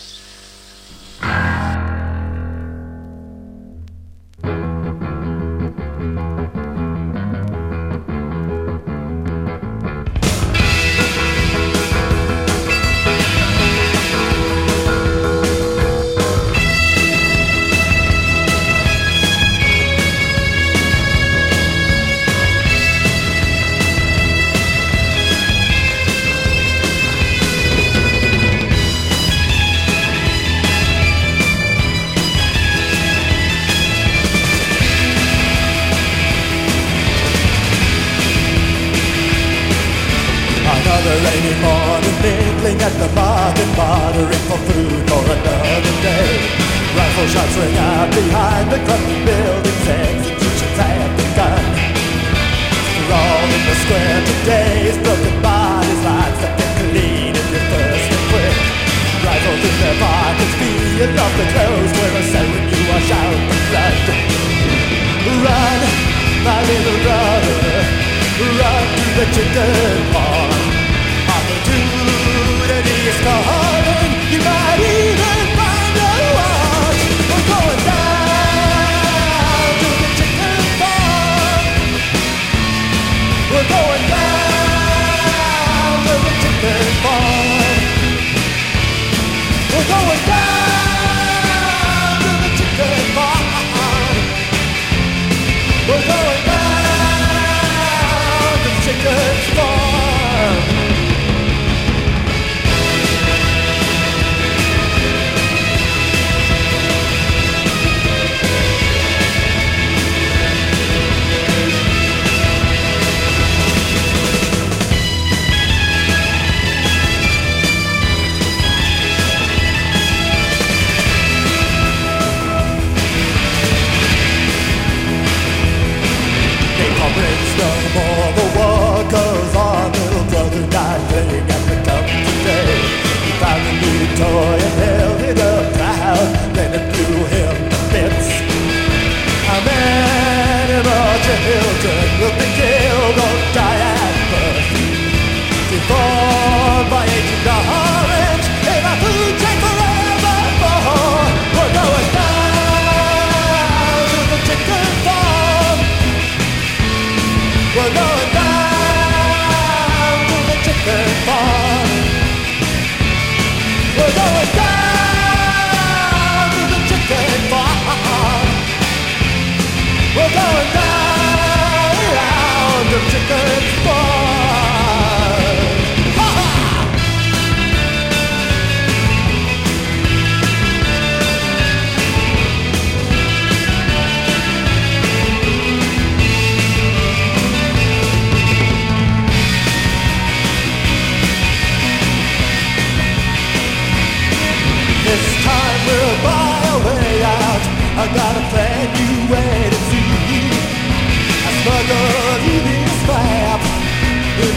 at the market, bartering for food for another day. Rifle shots ring out behind the crumbling buildings, executions have begun. Crawl in the square today, broken bodies, lives that get clean if you're first and quick. Rifles in their pockets, feeling off the clothes, where a cell when you wash out the blood. Run, my little brother, run to the chicken farm. Opportunity place to. And held it up proud, then it blew him to bits. A man in Roger Hilton will be killed or die at birth, deformed by aging the heart.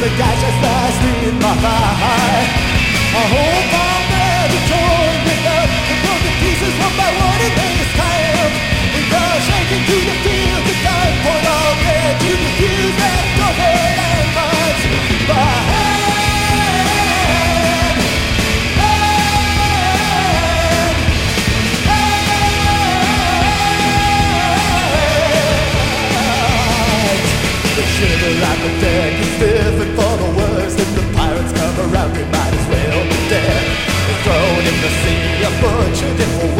The gash that's fast in my heart. I hope I'll never join with up the broken pieces one by one and in this time. We go shaking to the field to time for the red to the the deck for the worst. If the pirates come around, we might as well be dead. Thrown in the sea, a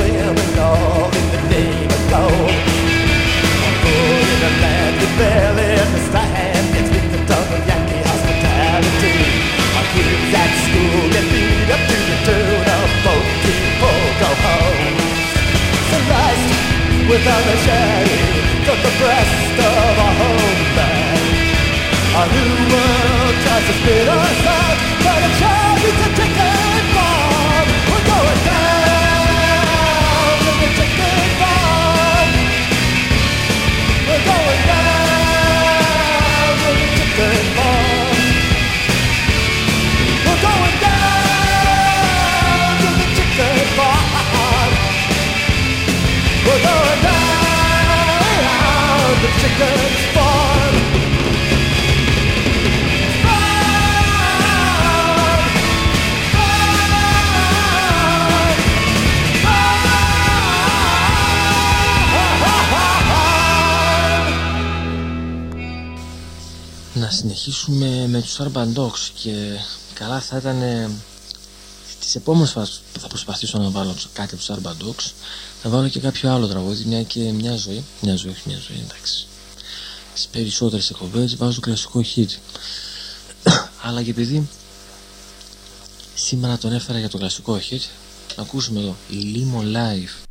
women, all in the name of gold. In a land the Yankee hospitality. Our kids at school get beat up to the tune of people go home. Without a shade from the breast of our homeland. Our new world tries to spit us out, but a child is a ticket bomb. We're going down with the ticket bomb. We're going down with the ticket bomb. We're going down with the ticket bomb. We're going down the chicken συνεχίσουμε με τους Urban Dogs και καλά θα ήταν ε, τις επόμενες φορές που θα προσπαθήσω να βάλω κάτι από τους Urban Dogs θα βάλω και κάποιο άλλο τραγούδι μια και μια ζωή μια ζωή, όχι μια ζωή, εντάξει. Στις περισσότερες εκπομπές βάζω κλασικό hit. Αλλά και επειδή σήμερα τον έφερα για το κλασικό hit να ακούσουμε εδώ Limo Live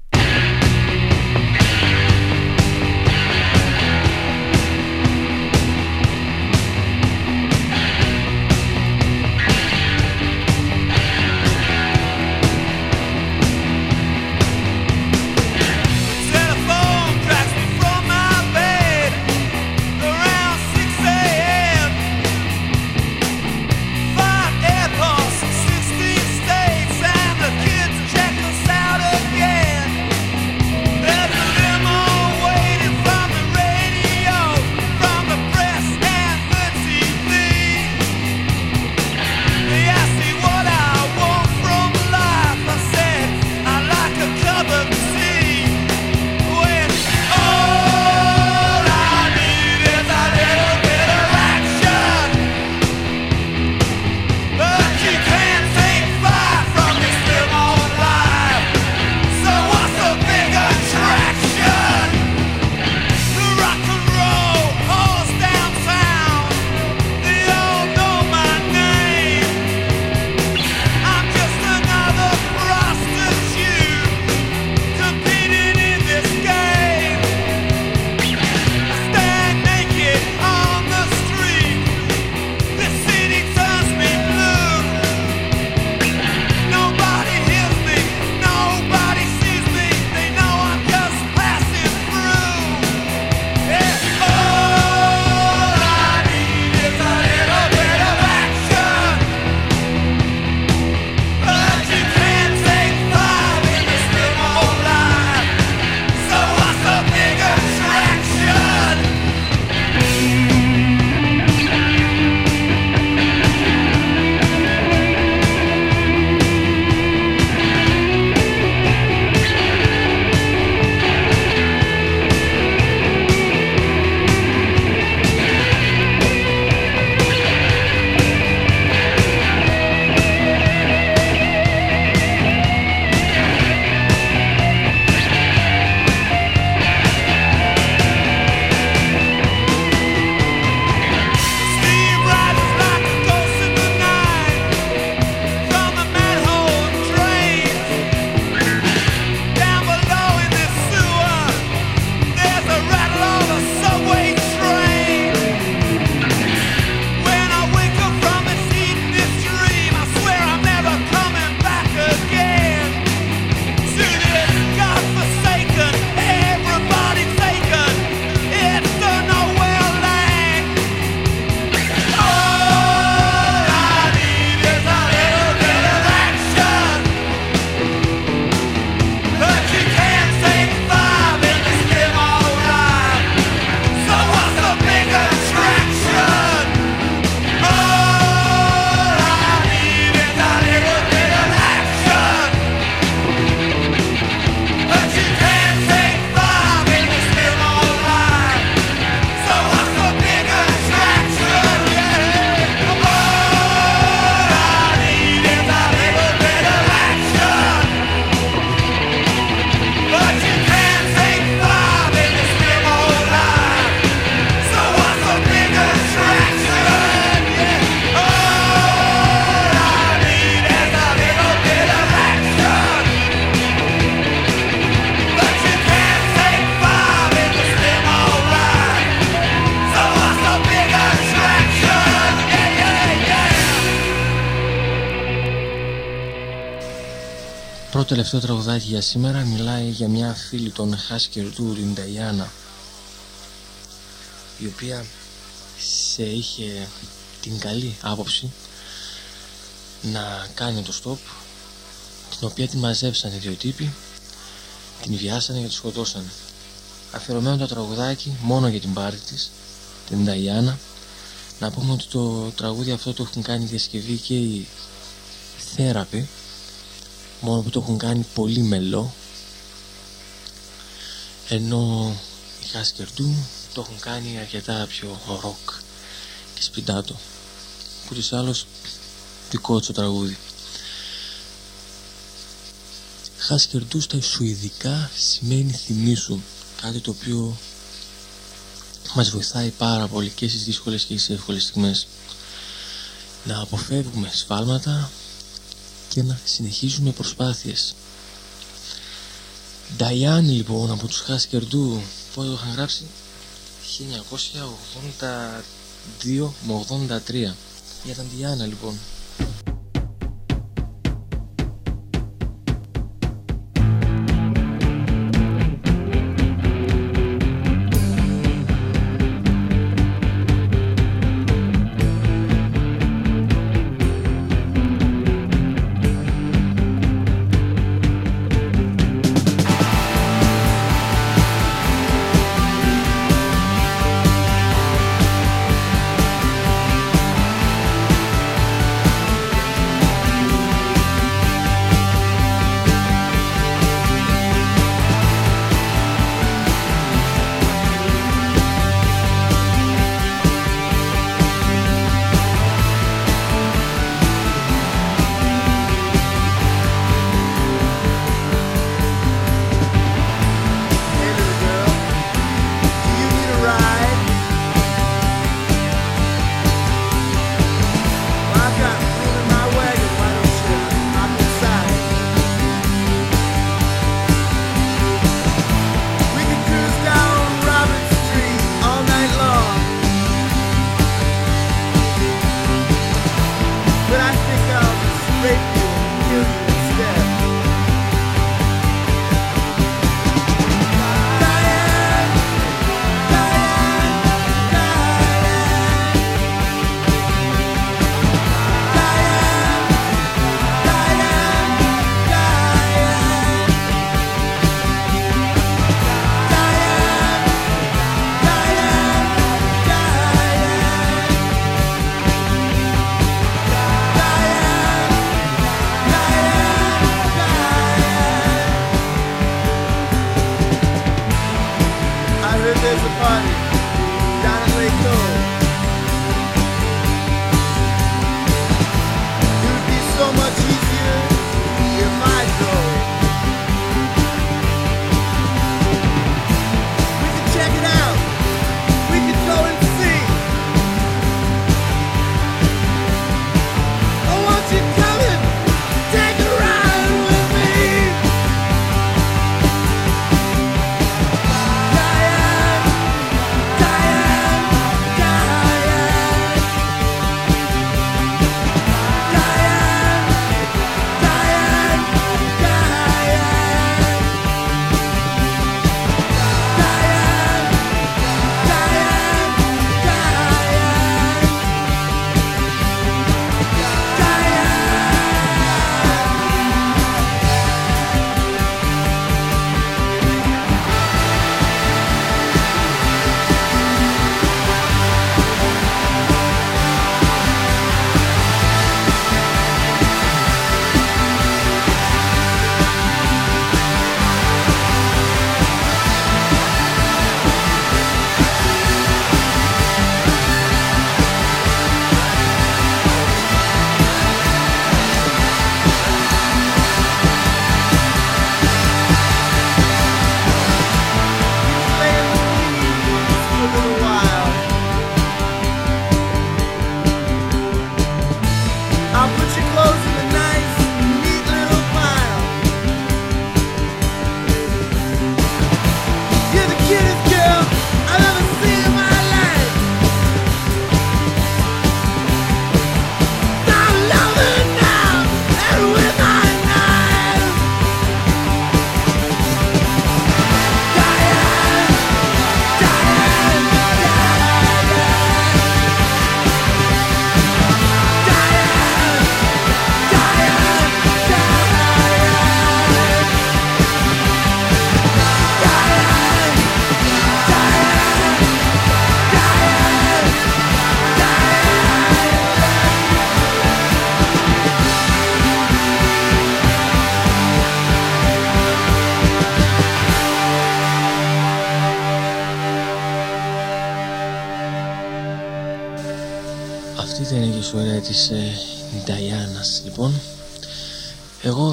τελευταίο τραγουδάκι για σήμερα μιλάει για μια φίλη των Χάσκερ του, την Νταϊάννα η οποία σε είχε την καλή άποψη να κάνει το stop την οποία την μαζέψαν οι δύο τύποι την βιάσανε και τη σκοτώσανε. Αφιερωμένο το τραγουδάκι μόνο για την πάρτη της την Νταϊάννα να πούμε ότι το τραγούδι αυτό το έχουν κάνει διασκευή και οι Θέραπη μόνο που το έχουν κάνει πολύ μελό. Ενώ οι Χάσκερντου το έχουν κάνει αρκετά πιο ροκ και σπιντάτο. Που της άλλος δικό τους τραγούδι. Χάσκερντου στα σουηδικά σημαίνει θυμίσου κάτι το οποίο μας βοηθάει πάρα πολύ και στις δύσκολες και στις εύκολες στιγμές. Να αποφεύγουμε σφάλματα και να συνεχίζουμε προσπάθειες. Νταϊάνι λοιπόν από τους Χάσκερντου πότε το είχαν γράψει; 1982 με 83 για την Διάννα λοιπόν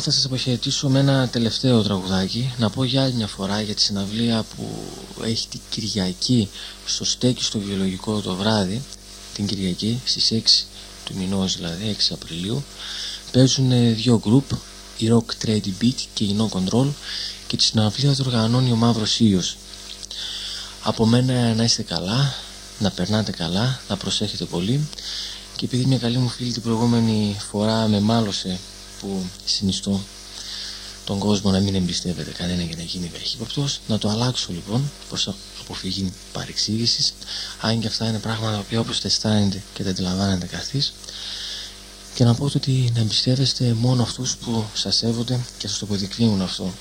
θα σας αποχαιρετήσω με ένα τελευταίο τραγουδάκι. Να πω για άλλη μια φορά για τη συναυλία που έχει την Κυριακή στο στέκι στο βιολογικό το βράδυ. Την Κυριακή στις 6 του μηνός δηλαδή 6 Απριλίου. Παίζουν ε, δύο γκρουπ η Rock Trade Beat και η No Control και τη συναυλία του οργανώνει ο Μαύρος Ήλιος. Από μένα να είστε καλά να περνάτε καλά, να προσέχετε πολύ. Και επειδή μια καλή μου φίλη την προηγούμενη φορά με μάλωσε που συνιστώ τον κόσμο να μην εμπιστεύεται κανένα και να γίνει καχύποπτος να το αλλάξω λοιπόν προς αποφυγή παρεξήγησης. Αν και αυτά είναι πράγματα που όπως τα αισθάνετε και τα αντιλαμβάνετε καθής και να πω το ότι να εμπιστεύεστε μόνο αυτούς που σας σέβονται και σας το αποδεικνύουν αυτό.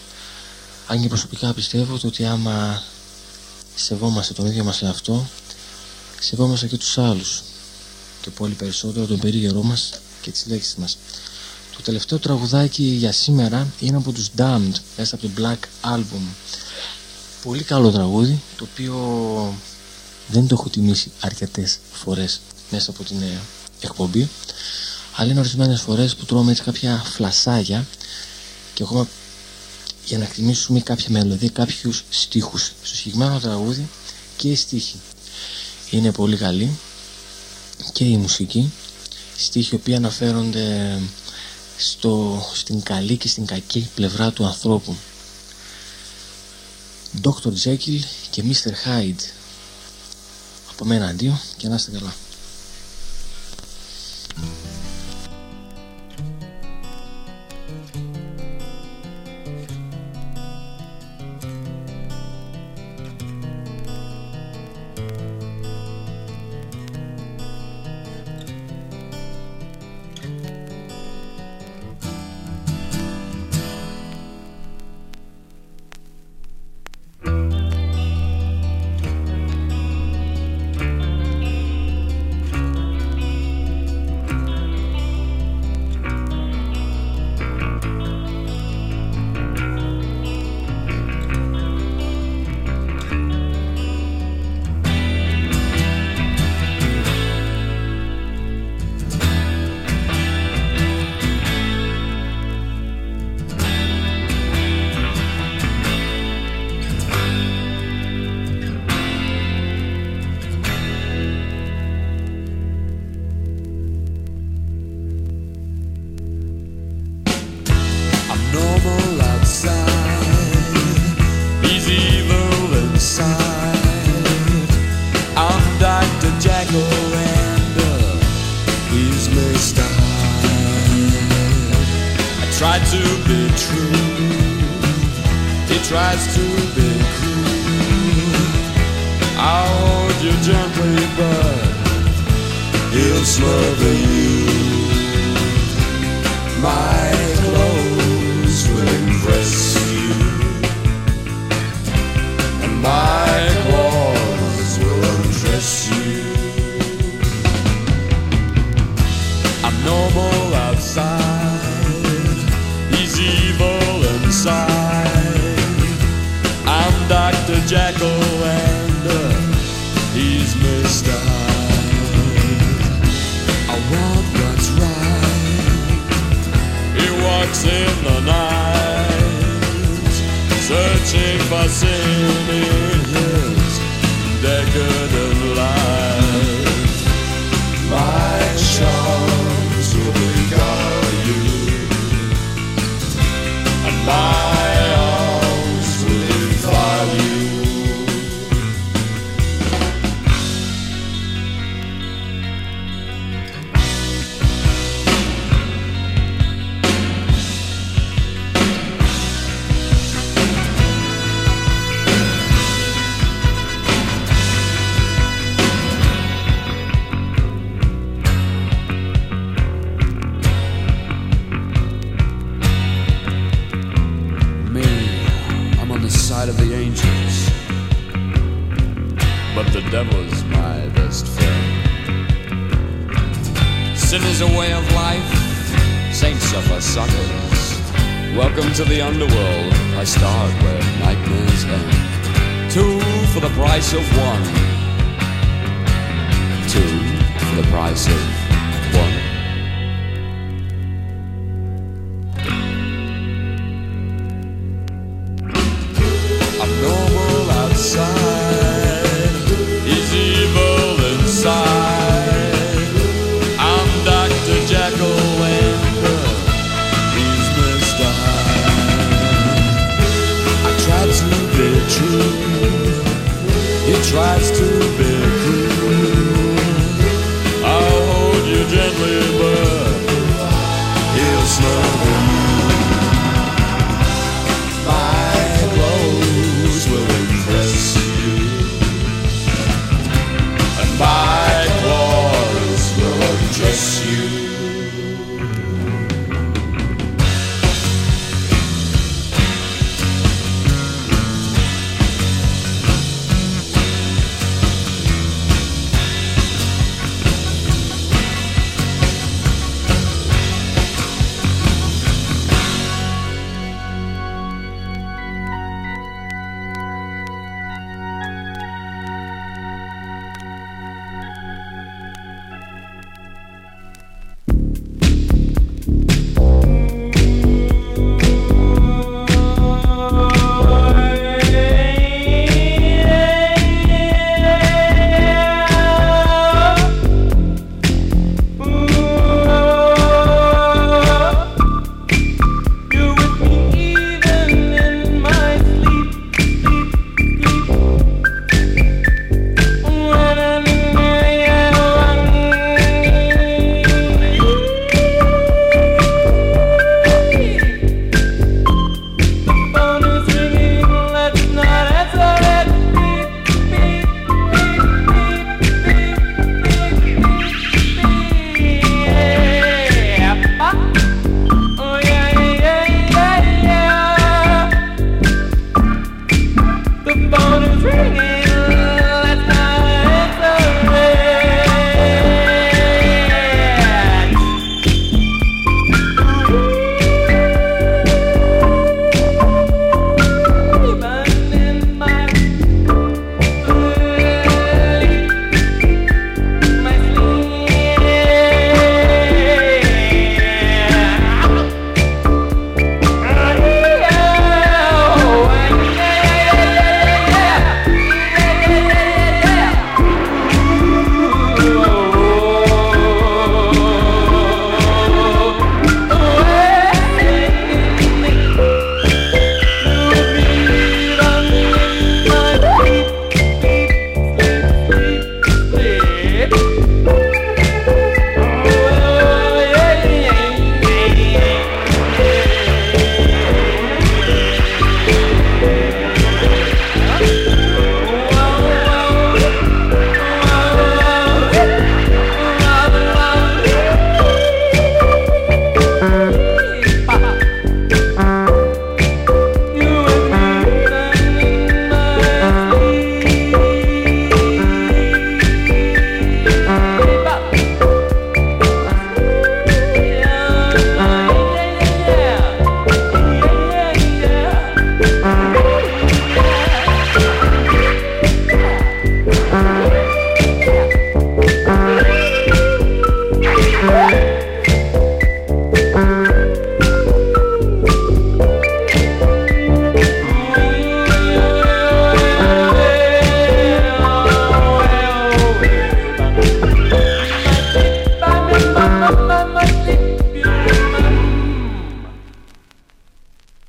Αν και προσωπικά πιστεύω το ότι άμα σεβόμαστε τον ίδιο μας εαυτό σεβόμαστε και τους άλλους. Και πολύ περισσότερο τον περίγερό μας και τις λέξεις μας το τελευταίο τραγουδάκι για σήμερα είναι από τους Damned μέσα από το Black Album. Πολύ καλό τραγούδι το οποίο δεν το έχω τιμήσει αρκετές φορές μέσα από την ε, εκπομπή αλλά είναι ορισμένες φορές που τρώμε έτσι κάποια φλασάγια και ακόμα για να εκτιμήσουμε κάποια μελωδία, κάποιους στίχους. Στο συγκεκριμένο τραγούδι και οι στίχοι είναι πολύ καλή και η μουσική στίχοι οποίοι αναφέρονται στο, στην καλή και στην κακή πλευρά του ανθρώπου Dr. Jekyll και Mr. Hyde από μένα αντίο και να είστε καλά